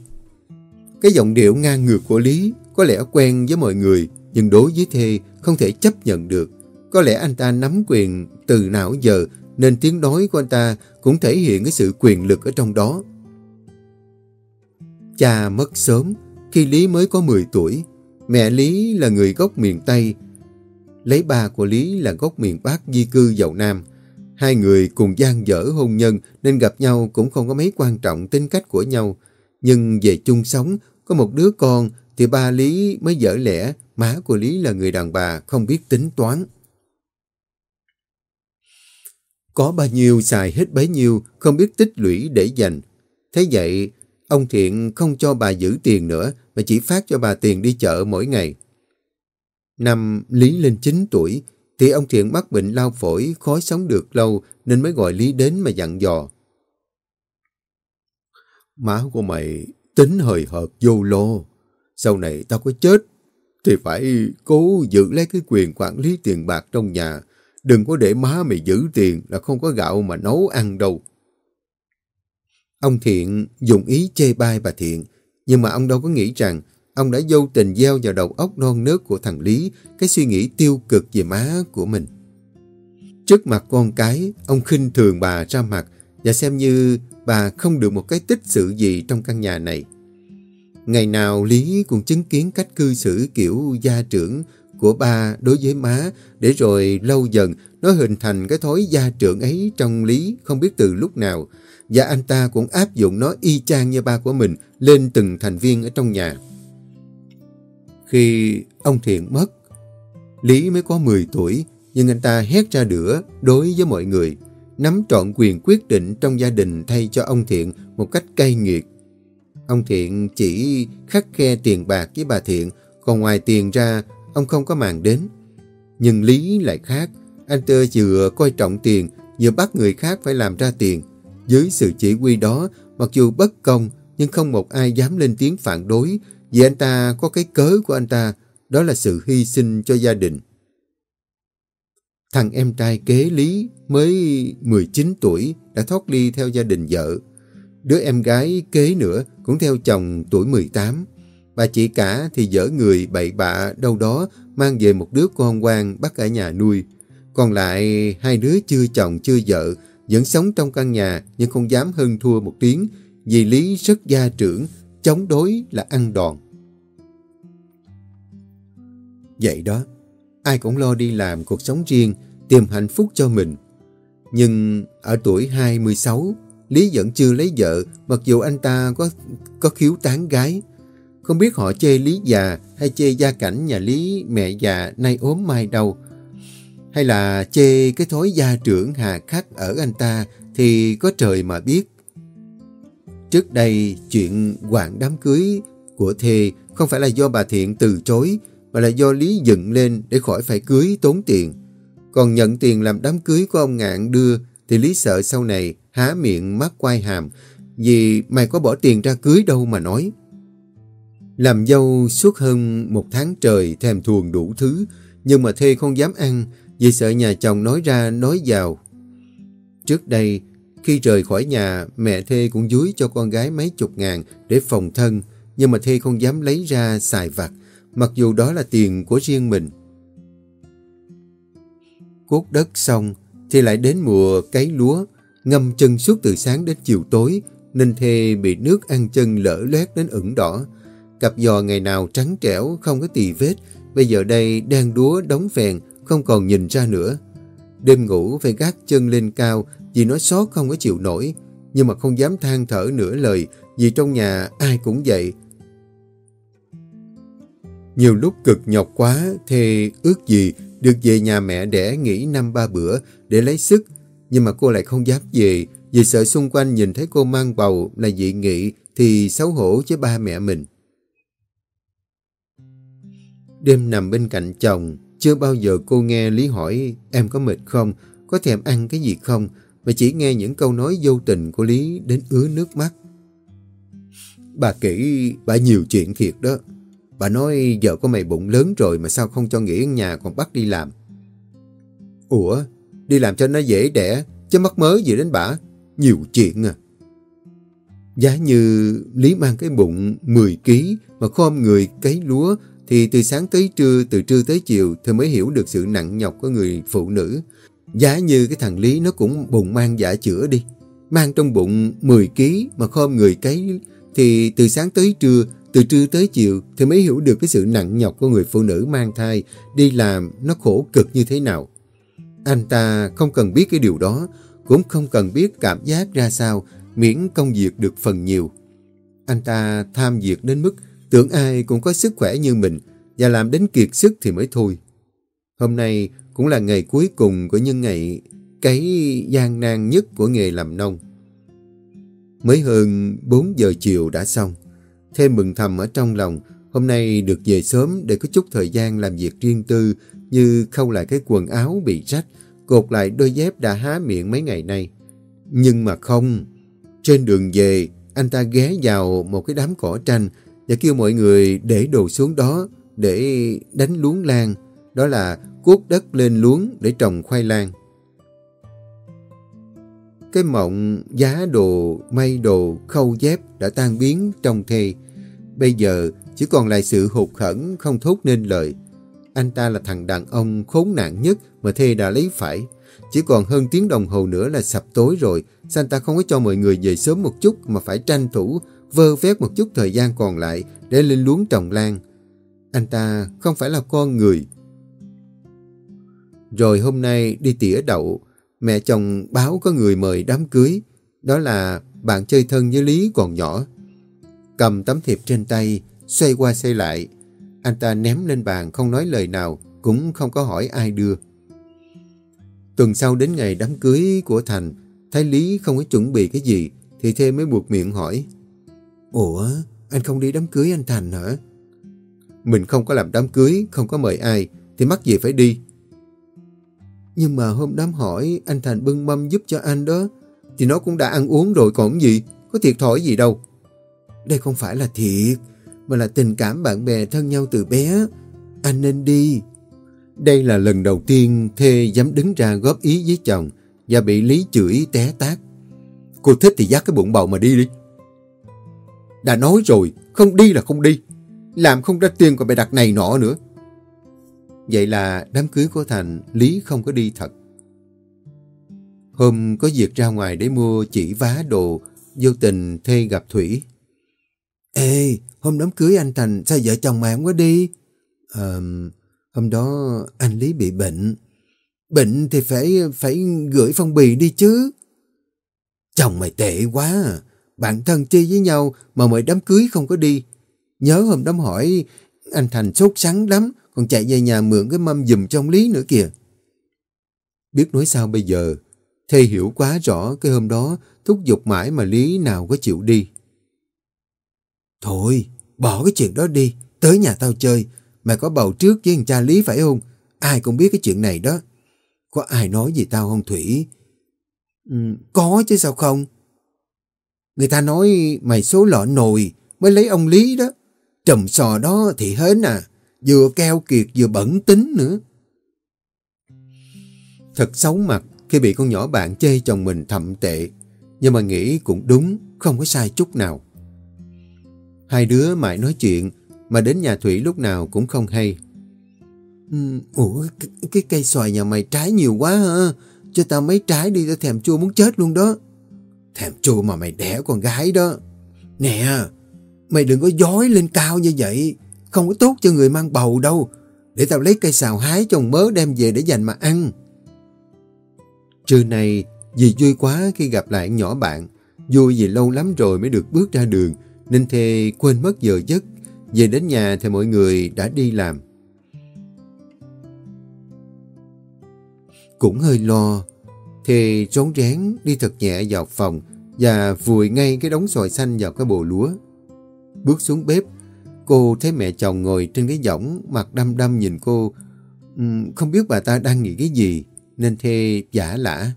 Cái giọng điệu ngang ngược của Lý có lẽ quen với mọi người, nhưng đối với Thê không thể chấp nhận được. Có lẽ anh ta nắm quyền từ nào giờ, nên tiếng nói của anh ta cũng thể hiện cái sự quyền lực ở trong đó. Cha mất sớm, khi Lý mới có 10 tuổi. Mẹ Lý là người gốc miền Tây, lấy ba của Lý là gốc miền Bắc di cư vào Nam. Hai người cùng gian dở hôn nhân nên gặp nhau cũng không có mấy quan trọng tính cách của nhau. Nhưng về chung sống, có một đứa con thì ba Lý mới dở lẽ, má của Lý là người đàn bà không biết tính toán. Có bao nhiêu xài hết bấy nhiêu, không biết tích lũy để dành. Thế vậy, ông Thiện không cho bà giữ tiền nữa mà chỉ phát cho bà tiền đi chợ mỗi ngày. Năm Lý lên 9 tuổi thì ông Thiện mắc bệnh lao phổi, khó sống được lâu nên mới gọi Lý đến mà dặn dò. Má của mày tính hời hợt vô lô. Sau này tao có chết thì phải cố giữ lấy cái quyền quản lý tiền bạc trong nhà. Đừng có để má mày giữ tiền là không có gạo mà nấu ăn đâu. Ông Thiện dùng ý chê bai bà Thiện, nhưng mà ông đâu có nghĩ rằng ông đã vô tình gieo vào đầu óc non nớt của thằng Lý cái suy nghĩ tiêu cực về má của mình. Trước mặt con cái, ông khinh thường bà ra mặt và xem như bà không được một cái tích sự gì trong căn nhà này. Ngày nào Lý cũng chứng kiến cách cư xử kiểu gia trưởng của ba đối với má để rồi lâu dần nó hình thành cái thói gia trưởng ấy trong Lý không biết từ lúc nào và anh ta cũng áp dụng nó y chang như ba của mình lên từng thành viên ở trong nhà. Khi ông Thiện mất, Lý mới có 10 tuổi nhưng anh ta hét ra đửa đối với mọi người nắm trọn quyền quyết định trong gia đình thay cho ông Thiện một cách cay nghiệt. Ông Thiện chỉ khắc khe tiền bạc với bà Thiện, còn ngoài tiền ra, ông không có màng đến. Nhưng Lý lại khác, anh ta vừa coi trọng tiền, vừa bắt người khác phải làm ra tiền. Dưới sự chỉ huy đó, mặc dù bất công, nhưng không một ai dám lên tiếng phản đối, vì anh ta có cái cớ của anh ta, đó là sự hy sinh cho gia đình. Thằng em trai kế Lý mới 19 tuổi đã thoát ly theo gia đình vợ. Đứa em gái kế nữa cũng theo chồng tuổi 18. Bà chị cả thì dở người bậy bạ đâu đó mang về một đứa con quan bắt ở nhà nuôi. Còn lại hai đứa chưa chồng chưa vợ vẫn sống trong căn nhà nhưng không dám hơn thua một tiếng vì Lý rất gia trưởng, chống đối là ăn đòn. Vậy đó, ai cũng lo đi làm cuộc sống riêng, tìm hạnh phúc cho mình. Nhưng ở tuổi 26, Lý vẫn chưa lấy vợ, mặc dù anh ta có có khiếu tán gái. Không biết họ chê Lý già hay chê gia cảnh nhà Lý mẹ già nay ốm mai đâu. Hay là chê cái thói gia trưởng hà khắc ở anh ta thì có trời mà biết. Trước đây, chuyện quản đám cưới của Thề không phải là do bà Thiện từ chối, mà là do Lý dựng lên để khỏi phải cưới tốn tiền. Còn nhận tiền làm đám cưới của ông Ngạn đưa thì Lý sợ sau này há miệng mắt quay hàm vì mày có bỏ tiền ra cưới đâu mà nói. Làm dâu suốt hơn một tháng trời thèm thuồng đủ thứ nhưng mà Thê không dám ăn vì sợ nhà chồng nói ra nói vào. Trước đây khi rời khỏi nhà mẹ Thê cũng dúi cho con gái mấy chục ngàn để phòng thân nhưng mà Thê không dám lấy ra xài vặt mặc dù đó là tiền của riêng mình. Cốt đất xong, thì lại đến mùa cấy lúa, ngâm chân suốt từ sáng đến chiều tối, nên thê bị nước ăn chân lỡ loét đến ửng đỏ. Cặp giò ngày nào trắng trẻo, không có tì vết, bây giờ đây đang đúa đóng phèn, không còn nhìn ra nữa. Đêm ngủ phải gác chân lên cao vì nói xót không có chịu nổi, nhưng mà không dám than thở nửa lời vì trong nhà ai cũng vậy, nhiều lúc cực nhọc quá, thì ước gì được về nhà mẹ đẻ nghỉ năm ba bữa để lấy sức. Nhưng mà cô lại không dám về, vì sợ xung quanh nhìn thấy cô mang bầu là dị nghị thì xấu hổ với ba mẹ mình. Đêm nằm bên cạnh chồng, chưa bao giờ cô nghe Lý hỏi em có mệt không, có thèm ăn cái gì không, mà chỉ nghe những câu nói vô tình của Lý đến ứa nước mắt. Bà kỹ, bà nhiều chuyện thiệt đó. Bà nói vợ của mày bụng lớn rồi mà sao không cho nghỉ ở nhà còn bắt đi làm. Ủa, đi làm cho nó dễ đẻ, chứ mắc mớ gì đến bà. Nhiều chuyện à. Giá như Lý mang cái bụng 10 kg mà khom người cấy lúa thì từ sáng tới trưa, từ trưa tới chiều thì mới hiểu được sự nặng nhọc của người phụ nữ. Giá như cái thằng Lý nó cũng bụng mang giả chữa đi. Mang trong bụng 10 kg mà khom người cấy thì từ sáng tới trưa, từ trưa tới chiều thì mới hiểu được cái sự nặng nhọc của người phụ nữ mang thai đi làm nó khổ cực như thế nào. Anh ta không cần biết cái điều đó, cũng không cần biết cảm giác ra sao miễn công việc được phần nhiều. Anh ta tham việc đến mức tưởng ai cũng có sức khỏe như mình và làm đến kiệt sức thì mới thôi. Hôm nay cũng là ngày cuối cùng của những ngày cái gian nan nhất của nghề làm nông. Mới hơn 4 giờ chiều đã xong. Thêm mừng thầm ở trong lòng, hôm nay được về sớm để có chút thời gian làm việc riêng tư như khâu lại cái quần áo bị rách, cột lại đôi dép đã há miệng mấy ngày nay. Nhưng mà không, trên đường về, anh ta ghé vào một cái đám cỏ tranh và kêu mọi người để đồ xuống đó để đánh luống lan. Đó là cuốc đất lên luống để trồng khoai lang. Cái mộng giá đồ, may đồ, khâu dép đã tan biến trong thê. Bây giờ chỉ còn lại sự hụt khẩn không thốt nên lời. Anh ta là thằng đàn ông khốn nạn nhất mà thê đã lấy phải. Chỉ còn hơn tiếng đồng hồ nữa là sập tối rồi. Santa không có cho mọi người về sớm một chút mà phải tranh thủ vơ vét một chút thời gian còn lại để lên luống trồng lan. Anh ta không phải là con người. Rồi hôm nay đi tỉa đậu, mẹ chồng báo có người mời đám cưới. Đó là bạn chơi thân với Lý còn nhỏ. Cầm tấm thiệp trên tay, xoay qua xoay lại. Anh ta ném lên bàn không nói lời nào, cũng không có hỏi ai đưa. Tuần sau đến ngày đám cưới của Thành, thấy Lý không có chuẩn bị cái gì, thì Thê mới buộc miệng hỏi. Ủa, anh không đi đám cưới anh Thành hả? Mình không có làm đám cưới, không có mời ai, thì mắc gì phải đi. Nhưng mà hôm đám hỏi anh Thành bưng mâm giúp cho anh đó, thì nó cũng đã ăn uống rồi còn gì, có thiệt thòi gì đâu. Đây không phải là thiệt, mà là tình cảm bạn bè thân nhau từ bé. Anh nên đi. Đây là lần đầu tiên Thê dám đứng ra góp ý với chồng và bị Lý chửi té tát. Cô thích thì dắt cái bụng bầu mà đi đi. Đã nói rồi, không đi là không đi. Làm không ra tiền còn bày đặt này nọ nữa. Vậy là đám cưới của Thành, Lý không có đi thật. Hôm có việc ra ngoài để mua chỉ vá đồ, vô tình Thê gặp Thủy. Ê, hôm đám cưới anh Thành, sao vợ chồng mày không có đi? Ờ, hôm đó anh Lý bị bệnh. Bệnh thì phải phải gửi phong bì đi chứ. Chồng mày tệ quá à. Bạn thân chi với nhau mà mời đám cưới không có đi. Nhớ hôm đám hỏi anh Thành sốt sắng lắm, còn chạy về nhà mượn cái mâm dùm trong Lý nữa kìa. Biết nói sao bây giờ, Thê hiểu quá rõ cái hôm đó thúc giục mãi mà Lý nào có chịu đi. Thôi, bỏ cái chuyện đó đi, tới nhà tao chơi. Mày có bầu trước với thằng cha Lý phải không? Ai cũng biết cái chuyện này đó. Có ai nói gì tao không Thủy? Ừ, có chứ sao không? Người ta nói mày số lọ nồi mới lấy ông Lý đó. Trầm sò đó thì hến à. Vừa keo kiệt vừa bẩn tính nữa. Thật xấu mặt khi bị con nhỏ bạn chê chồng mình thậm tệ. Nhưng mà nghĩ cũng đúng, không có sai chút nào. Hai đứa mãi nói chuyện, mà đến nhà Thủy lúc nào cũng không hay. Ừ, ủa, cái, cái cây xoài nhà mày trái nhiều quá hả? Cho tao mấy trái đi, tao thèm chua muốn chết luôn đó. Thèm chua mà mày đẻ con gái đó. Nè, mày đừng có dối lên cao như vậy. Không có tốt cho người mang bầu đâu. Để tao lấy cây xào hái trồng mớ đem về để dành mà ăn. Trưa này, dì vui quá khi gặp lại nhỏ bạn. Vui vì lâu lắm rồi mới được bước ra đường, nên thề quên mất giờ giấc. Về đến nhà thì mọi người đã đi làm. Cũng hơi lo, thì rón rén đi thật nhẹ vào phòng và vùi ngay cái đống xoài xanh vào cái bồ lúa. Bước xuống bếp, cô thấy mẹ chồng ngồi trên cái võng mặt đăm đăm nhìn cô. Không biết bà ta đang nghĩ cái gì, nên thê giả lả.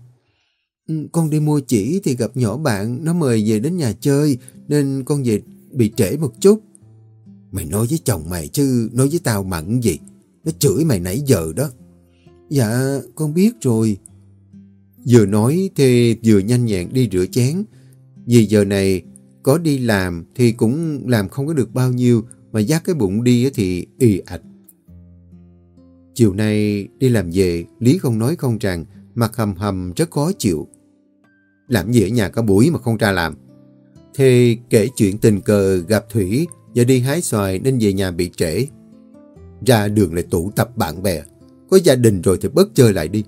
Con đi mua chỉ thì gặp nhỏ bạn, nó mời về đến nhà chơi, nên con về bị trễ một chút. Mày nói với chồng mày chứ nói với tao mặn gì. Nó chửi mày nãy giờ đó. Dạ, con biết rồi. Vừa nói thì vừa nhanh nhẹn đi rửa chén. Vì giờ này có đi làm thì cũng làm không có được bao nhiêu mà dắt cái bụng đi thì ì ạch. Chiều nay đi làm về, Lý không nói không rằng, mặt hầm hầm rất khó chịu. Làm gì ở nhà cả buổi mà không ra làm? Thế kể chuyện tình cờ gặp Thủy và đi hái xoài nên về nhà bị trễ. Ra đường lại tụ tập bạn bè. Có gia đình rồi thì bớt chơi lại đi.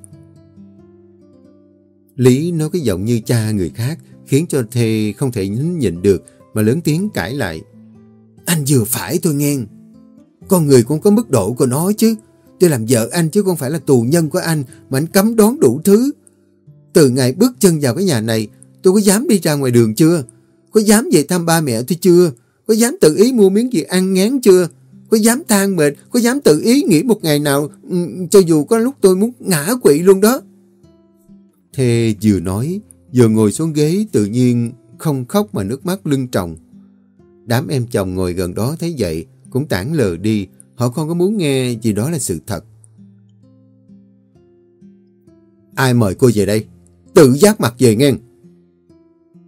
Lý nói cái giọng như cha người khác khiến cho Thê không thể nín nhịn được mà lớn tiếng cãi lại. Anh vừa phải thôi nghe. Con người cũng có mức độ của nó chứ. Tôi làm vợ anh chứ không phải là tù nhân của anh mà anh cấm đón đủ thứ. Từ ngày bước chân vào cái nhà này tôi có dám đi ra ngoài đường chưa? Có dám về thăm ba mẹ tôi chưa? Có dám tự ý mua miếng gì ăn ngán chưa? Có dám than mệt? Có dám tự ý nghỉ một ngày nào ừ, cho dù có lúc tôi muốn ngã quỵ luôn đó? Thê vừa nói, vừa ngồi xuống ghế tự nhiên không khóc mà nước mắt lưng tròng. Đám em chồng ngồi gần đó thấy vậy cũng tản lờ đi, họ không có muốn nghe gì đó là sự thật. Ai mời cô về đây? Tự giác mặt về nghe.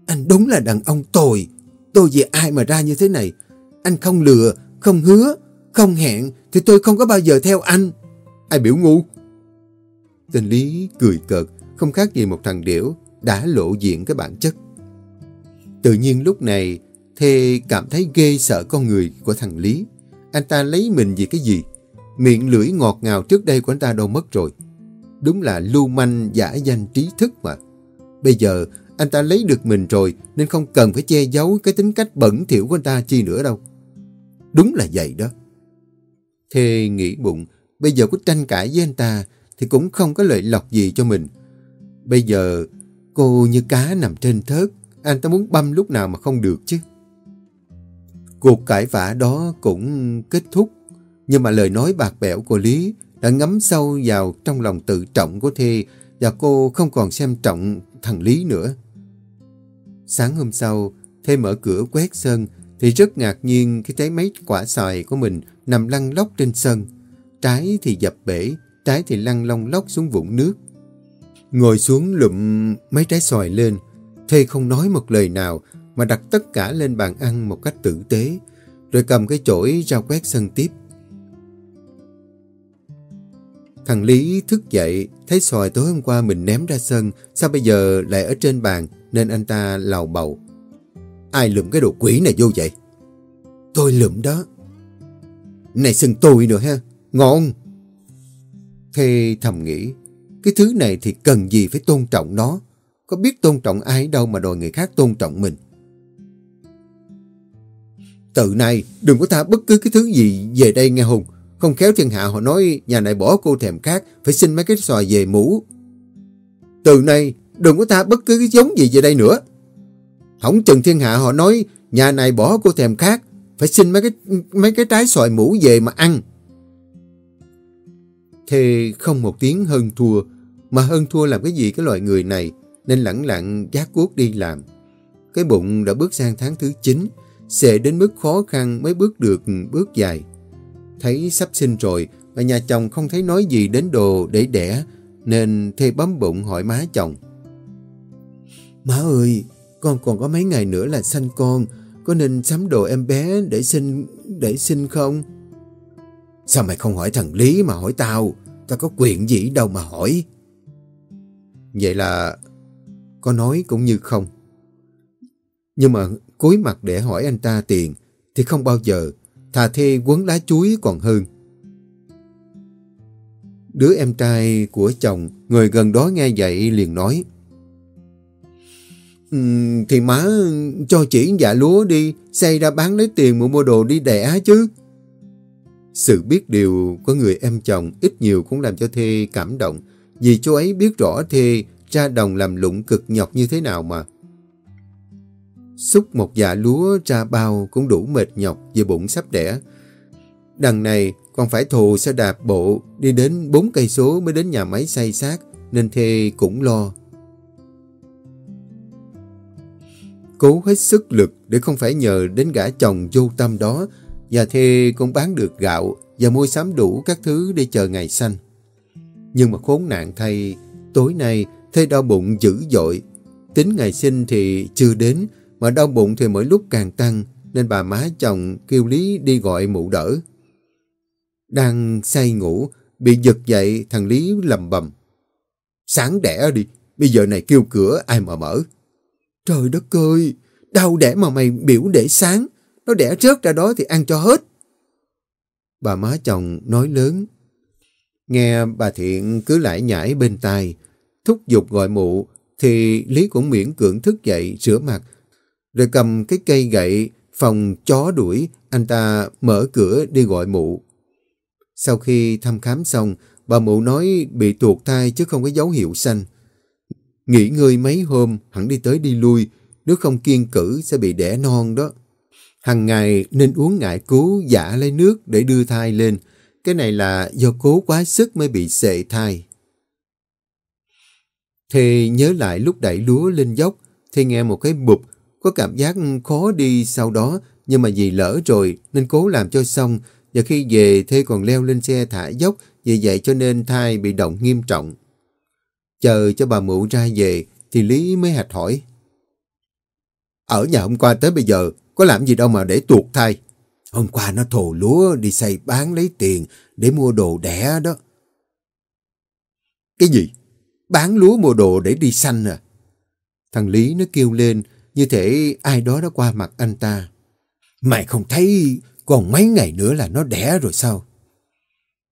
Anh đúng là đàn ông tồi. Tôi vì ai mà ra như thế này? Anh không lừa, không hứa, không hẹn thì tôi không có bao giờ theo anh. Ai biểu ngu? Tên Lý cười cợt, không khác gì một thằng điểu đã lộ diện cái bản chất. Tự nhiên lúc này, thề cảm thấy ghê sợ con người của thằng Lý. Anh ta lấy mình vì cái gì? Miệng lưỡi ngọt ngào trước đây của anh ta đâu mất rồi. Đúng là lưu manh giả danh trí thức mà. Bây giờ anh ta lấy được mình rồi nên không cần phải che giấu cái tính cách bẩn thỉu của anh ta chi nữa đâu. Đúng là vậy đó. thề nghĩ bụng, bây giờ có tranh cãi với anh ta thì cũng không có lợi lộc gì cho mình. Bây giờ cô như cá nằm trên thớt, anh ta muốn băm lúc nào mà không được chứ. Cuộc cãi vã đó cũng kết thúc, nhưng mà lời nói bạc bẽo của Lý đã ngấm sâu vào trong lòng tự trọng của Thê và cô không còn xem trọng thằng Lý nữa. Sáng hôm sau, Thê mở cửa quét sân thì rất ngạc nhiên khi thấy mấy quả xoài của mình nằm lăn lóc trên sân. Trái thì dập bể, trái thì lăn long lóc xuống vũng nước. Ngồi xuống lụm mấy trái xoài lên, Thê không nói một lời nào mà đặt tất cả lên bàn ăn một cách tử tế, rồi cầm cái chổi ra quét sân tiếp. Thằng Lý thức dậy, thấy xoài tối hôm qua mình ném ra sân, sao bây giờ lại ở trên bàn, nên anh ta lào bầu. Ai lượm cái đồ quỷ này vô vậy? Tôi lượm đó. Này sừng tôi nữa ha, ngon. Thê thầm nghĩ, cái thứ này thì cần gì phải tôn trọng nó. Có biết tôn trọng ai đâu mà đòi người khác tôn trọng mình. Từ nay đừng có tha bất cứ cái thứ gì về đây nghe Hùng. Không khéo thiên hạ họ nói nhà này bỏ cô thèm khác, phải xin mấy cái xoài về mũ. Từ nay, đừng có tha bất cứ cái giống gì về đây nữa. Hỏng chừng thiên hạ họ nói nhà này bỏ cô thèm khác, phải xin mấy cái mấy cái trái xoài mũ về mà ăn. Thề không một tiếng hơn thua, mà hơn thua làm cái gì cái loại người này, nên lẳng lặng giác cuốc đi làm. Cái bụng đã bước sang tháng thứ 9, xệ đến mức khó khăn mới bước được bước dài. Thấy sắp sinh rồi mà nhà chồng không thấy nói gì đến đồ để đẻ nên thê bấm bụng hỏi má chồng. Má ơi, con còn có mấy ngày nữa là sanh con, có nên sắm đồ em bé để sinh để sinh không? Sao mày không hỏi thằng Lý mà hỏi tao? Tao có quyền gì đâu mà hỏi. Vậy là có nói cũng như không. Nhưng mà cúi mặt để hỏi anh ta tiền thì không bao giờ thà thê quấn lá chuối còn hơn. Đứa em trai của chồng, người gần đó nghe vậy liền nói. Um, thì má cho chỉ dạ lúa đi, xây ra bán lấy tiền mua mua đồ đi đẻ chứ. Sự biết điều của người em chồng ít nhiều cũng làm cho Thê cảm động, vì chú ấy biết rõ Thê ra đồng làm lụng cực nhọc như thế nào mà. Xúc một dạ lúa ra bao cũng đủ mệt nhọc về bụng sắp đẻ. Đằng này còn phải thù xe đạp bộ đi đến bốn cây số mới đến nhà máy xay xác nên Thê cũng lo. cố hết sức lực để không phải nhờ đến gã chồng vô tâm đó và thê cũng bán được gạo và mua sắm đủ các thứ để chờ ngày xanh. Nhưng mà khốn nạn thay, tối nay thê đau bụng dữ dội. Tính ngày sinh thì chưa đến, mà đau bụng thì mỗi lúc càng tăng, nên bà má chồng kêu Lý đi gọi mụ đỡ. Đang say ngủ, bị giật dậy thằng Lý lầm bầm. Sáng đẻ đi, bây giờ này kêu cửa ai mà mở. Trời đất ơi, đau đẻ mà mày biểu để sáng, nó đẻ rớt ra đó thì ăn cho hết. Bà má chồng nói lớn. Nghe bà Thiện cứ lại nhảy bên tai, thúc giục gọi mụ, thì Lý cũng miễn cưỡng thức dậy rửa mặt, rồi cầm cái cây gậy phòng chó đuổi, anh ta mở cửa đi gọi mụ. Sau khi thăm khám xong, bà mụ nói bị tuột thai chứ không có dấu hiệu xanh. Nghỉ ngơi mấy hôm, hẳn đi tới đi lui, nếu không kiên cử sẽ bị đẻ non đó. Hằng ngày nên uống ngại cứu giả lấy nước để đưa thai lên. Cái này là do cố quá sức mới bị sệ thai. Thì nhớ lại lúc đẩy lúa lên dốc, thì nghe một cái bụp, có cảm giác khó đi sau đó, nhưng mà vì lỡ rồi nên cố làm cho xong, và khi về Thê còn leo lên xe thả dốc, vì vậy cho nên thai bị động nghiêm trọng. Chờ cho bà mụ ra về, thì Lý mới hạch hỏi. Ở nhà hôm qua tới bây giờ, có làm gì đâu mà để tuột thai. Hôm qua nó thồ lúa đi xây bán lấy tiền để mua đồ đẻ đó. Cái gì? Bán lúa mua đồ để đi sanh à? Thằng Lý nó kêu lên như thể ai đó đã qua mặt anh ta. Mày không thấy còn mấy ngày nữa là nó đẻ rồi sao?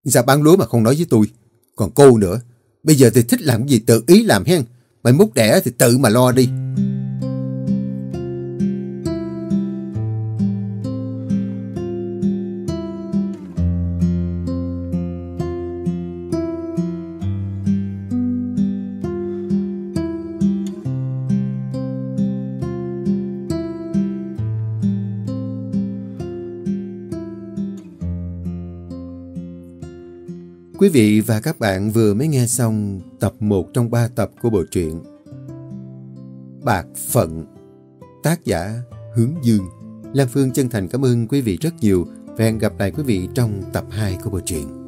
Dạ bán lúa mà không nói với tôi? Còn cô nữa. Bây giờ thì thích làm gì tự ý làm hen. Mày múc đẻ thì tự mà lo đi. Vị và các bạn vừa mới nghe xong tập 1 trong 3 tập của bộ truyện Bạc Phận Tác giả Hướng Dương Lam Phương chân thành cảm ơn quý vị rất nhiều và hẹn gặp lại quý vị trong tập 2 của bộ truyện.